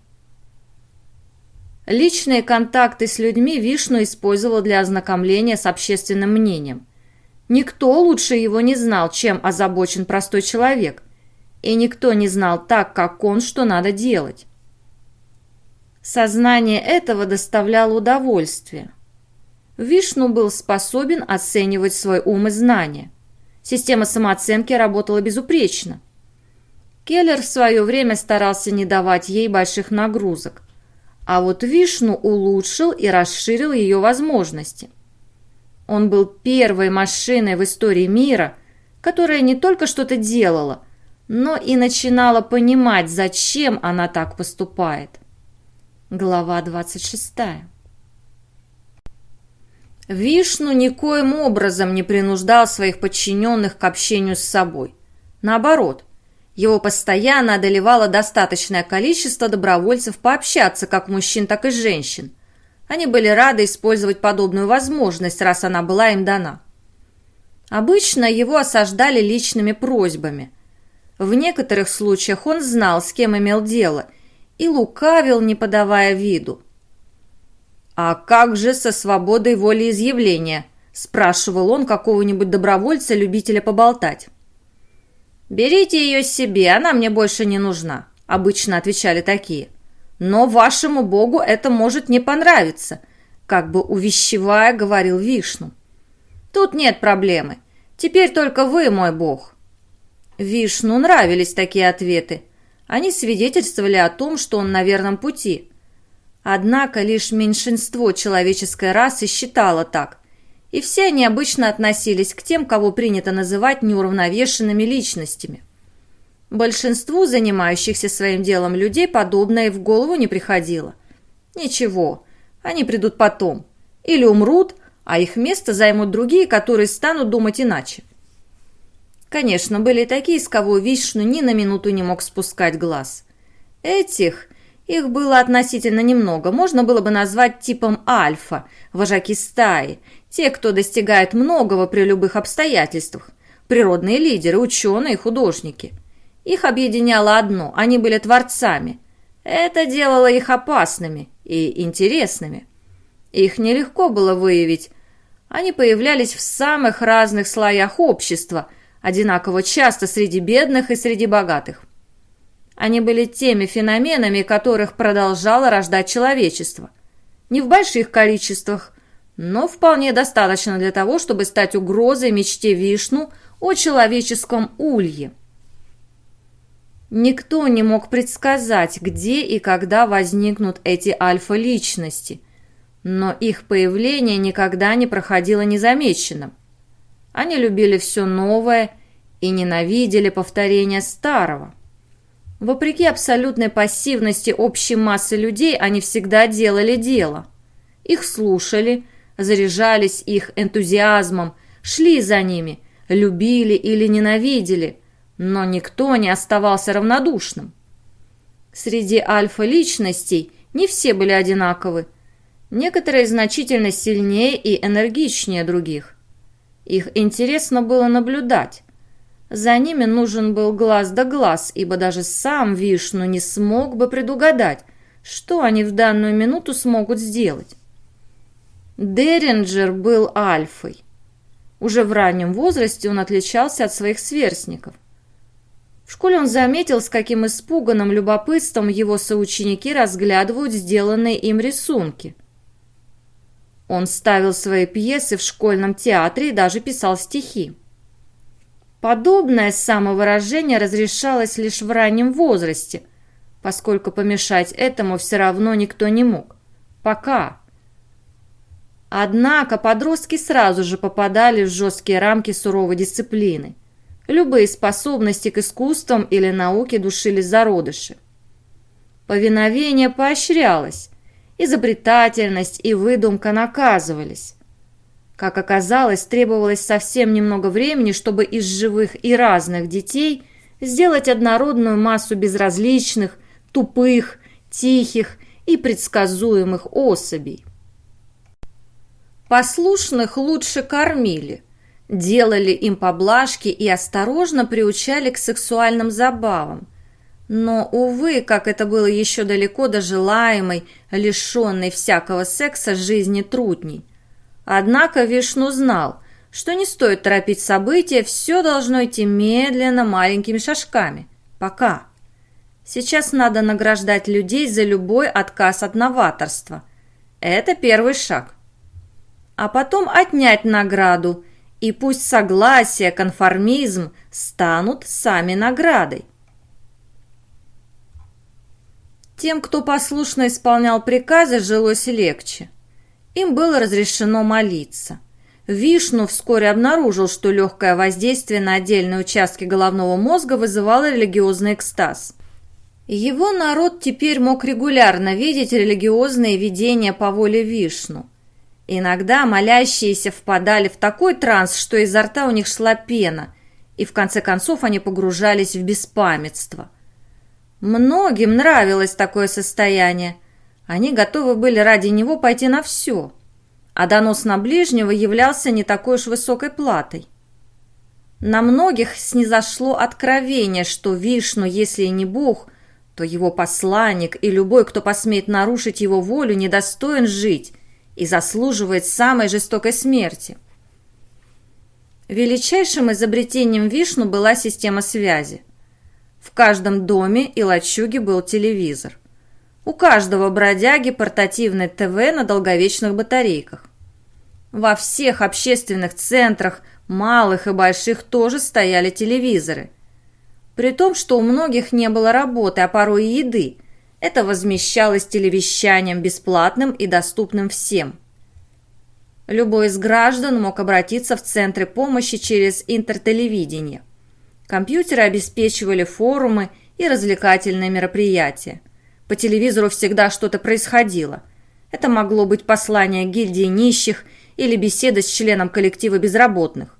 Личные контакты с людьми Вишну использовал для ознакомления с общественным мнением – Никто лучше его не знал, чем озабочен простой человек. И никто не знал так, как он, что надо делать. Сознание этого доставляло удовольствие. Вишну был способен оценивать свой ум и знания. Система самооценки работала безупречно. Келлер в свое время старался не давать ей больших нагрузок. А вот Вишну улучшил и расширил ее возможности. Он был первой машиной в истории мира, которая не только что-то делала, но и начинала понимать, зачем она так поступает. Глава 26. Вишну никоим образом не принуждал своих подчиненных к общению с собой. Наоборот, его постоянно одолевало достаточное количество добровольцев пообщаться как мужчин, так и женщин. Они были рады использовать подобную возможность, раз она была им дана. Обычно его осаждали личными просьбами. В некоторых случаях он знал, с кем имел дело, и лукавил, не подавая виду. «А как же со свободой волеизъявления?» – спрашивал он какого-нибудь добровольца-любителя поболтать. «Берите ее себе, она мне больше не нужна», – обычно отвечали такие. «Но вашему богу это может не понравиться», – как бы увещевая говорил Вишну. «Тут нет проблемы. Теперь только вы мой бог». Вишну нравились такие ответы. Они свидетельствовали о том, что он на верном пути – Однако лишь меньшинство человеческой расы считало так, и все они обычно относились к тем, кого принято называть неуравновешенными личностями. Большинству занимающихся своим делом людей подобное в голову не приходило. Ничего, они придут потом. Или умрут, а их место займут другие, которые станут думать иначе. Конечно, были такие, с кого Вишну ни на минуту не мог спускать глаз. Этих их было относительно немного, можно было бы назвать типом альфа, вожаки стаи, те, кто достигает многого при любых обстоятельствах, природные лидеры, ученые, художники. Их объединяло одно – они были творцами. Это делало их опасными и интересными. Их нелегко было выявить. Они появлялись в самых разных слоях общества, одинаково часто среди бедных и среди богатых. Они были теми феноменами, которых продолжало рождать человечество. Не в больших количествах, но вполне достаточно для того, чтобы стать угрозой мечте Вишну о человеческом улье. Никто не мог предсказать, где и когда возникнут эти альфа-личности, но их появление никогда не проходило незамеченным. Они любили все новое и ненавидели повторение старого. Вопреки абсолютной пассивности общей массы людей, они всегда делали дело. Их слушали, заряжались их энтузиазмом, шли за ними, любили или ненавидели, но никто не оставался равнодушным. Среди альфа-личностей не все были одинаковы. Некоторые значительно сильнее и энергичнее других. Их интересно было наблюдать, за ними нужен был глаз да глаз, ибо даже сам Вишну не смог бы предугадать, что они в данную минуту смогут сделать. Деринджер был альфой. Уже в раннем возрасте он отличался от своих сверстников. В школе он заметил, с каким испуганным любопытством его соученики разглядывают сделанные им рисунки. Он ставил свои пьесы в школьном театре и даже писал стихи. Подобное самовыражение разрешалось лишь в раннем возрасте, поскольку помешать этому все равно никто не мог. Пока. Однако подростки сразу же попадали в жесткие рамки суровой дисциплины. Любые способности к искусствам или науке душили зародыши. Повиновение поощрялось, изобретательность и выдумка наказывались. Как оказалось, требовалось совсем немного времени, чтобы из живых и разных детей сделать однородную массу безразличных, тупых, тихих и предсказуемых особей. Послушных лучше кормили, делали им поблажки и осторожно приучали к сексуальным забавам. Но, увы, как это было еще далеко до желаемой, лишенной всякого секса жизни трудней. Однако Вишну знал, что не стоит торопить события, все должно идти медленно, маленькими шажками. Пока. Сейчас надо награждать людей за любой отказ от новаторства. Это первый шаг. А потом отнять награду, и пусть согласие, конформизм станут сами наградой. Тем, кто послушно исполнял приказы, жилось легче. Им было разрешено молиться. Вишну вскоре обнаружил, что легкое воздействие на отдельные участки головного мозга вызывало религиозный экстаз. Его народ теперь мог регулярно видеть религиозные видения по воле Вишну. Иногда молящиеся впадали в такой транс, что изо рта у них шла пена, и в конце концов они погружались в беспамятство – Многим нравилось такое состояние. Они готовы были ради него пойти на все. А донос на ближнего являлся не такой уж высокой платой. На многих снизошло откровение, что Вишну, если и не Бог, то его посланник и любой, кто посмеет нарушить его волю, недостоин жить и заслуживает самой жестокой смерти. Величайшим изобретением Вишну была система связи. В каждом доме и лачуге был телевизор. У каждого бродяги портативный ТВ на долговечных батарейках. Во всех общественных центрах, малых и больших, тоже стояли телевизоры. При том, что у многих не было работы, а порой и еды. Это возмещалось телевещанием бесплатным и доступным всем. Любой из граждан мог обратиться в центры помощи через интертелевидение – Компьютеры обеспечивали форумы и развлекательные мероприятия. По телевизору всегда что-то происходило. Это могло быть послание гильдии нищих или беседа с членом коллектива безработных.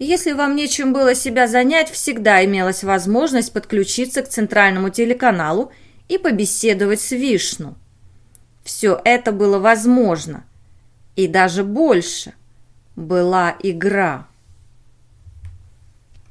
Если вам нечем было себя занять, всегда имелась возможность подключиться к центральному телеканалу и побеседовать с Вишну. Все это было возможно. И даже больше. Была игра.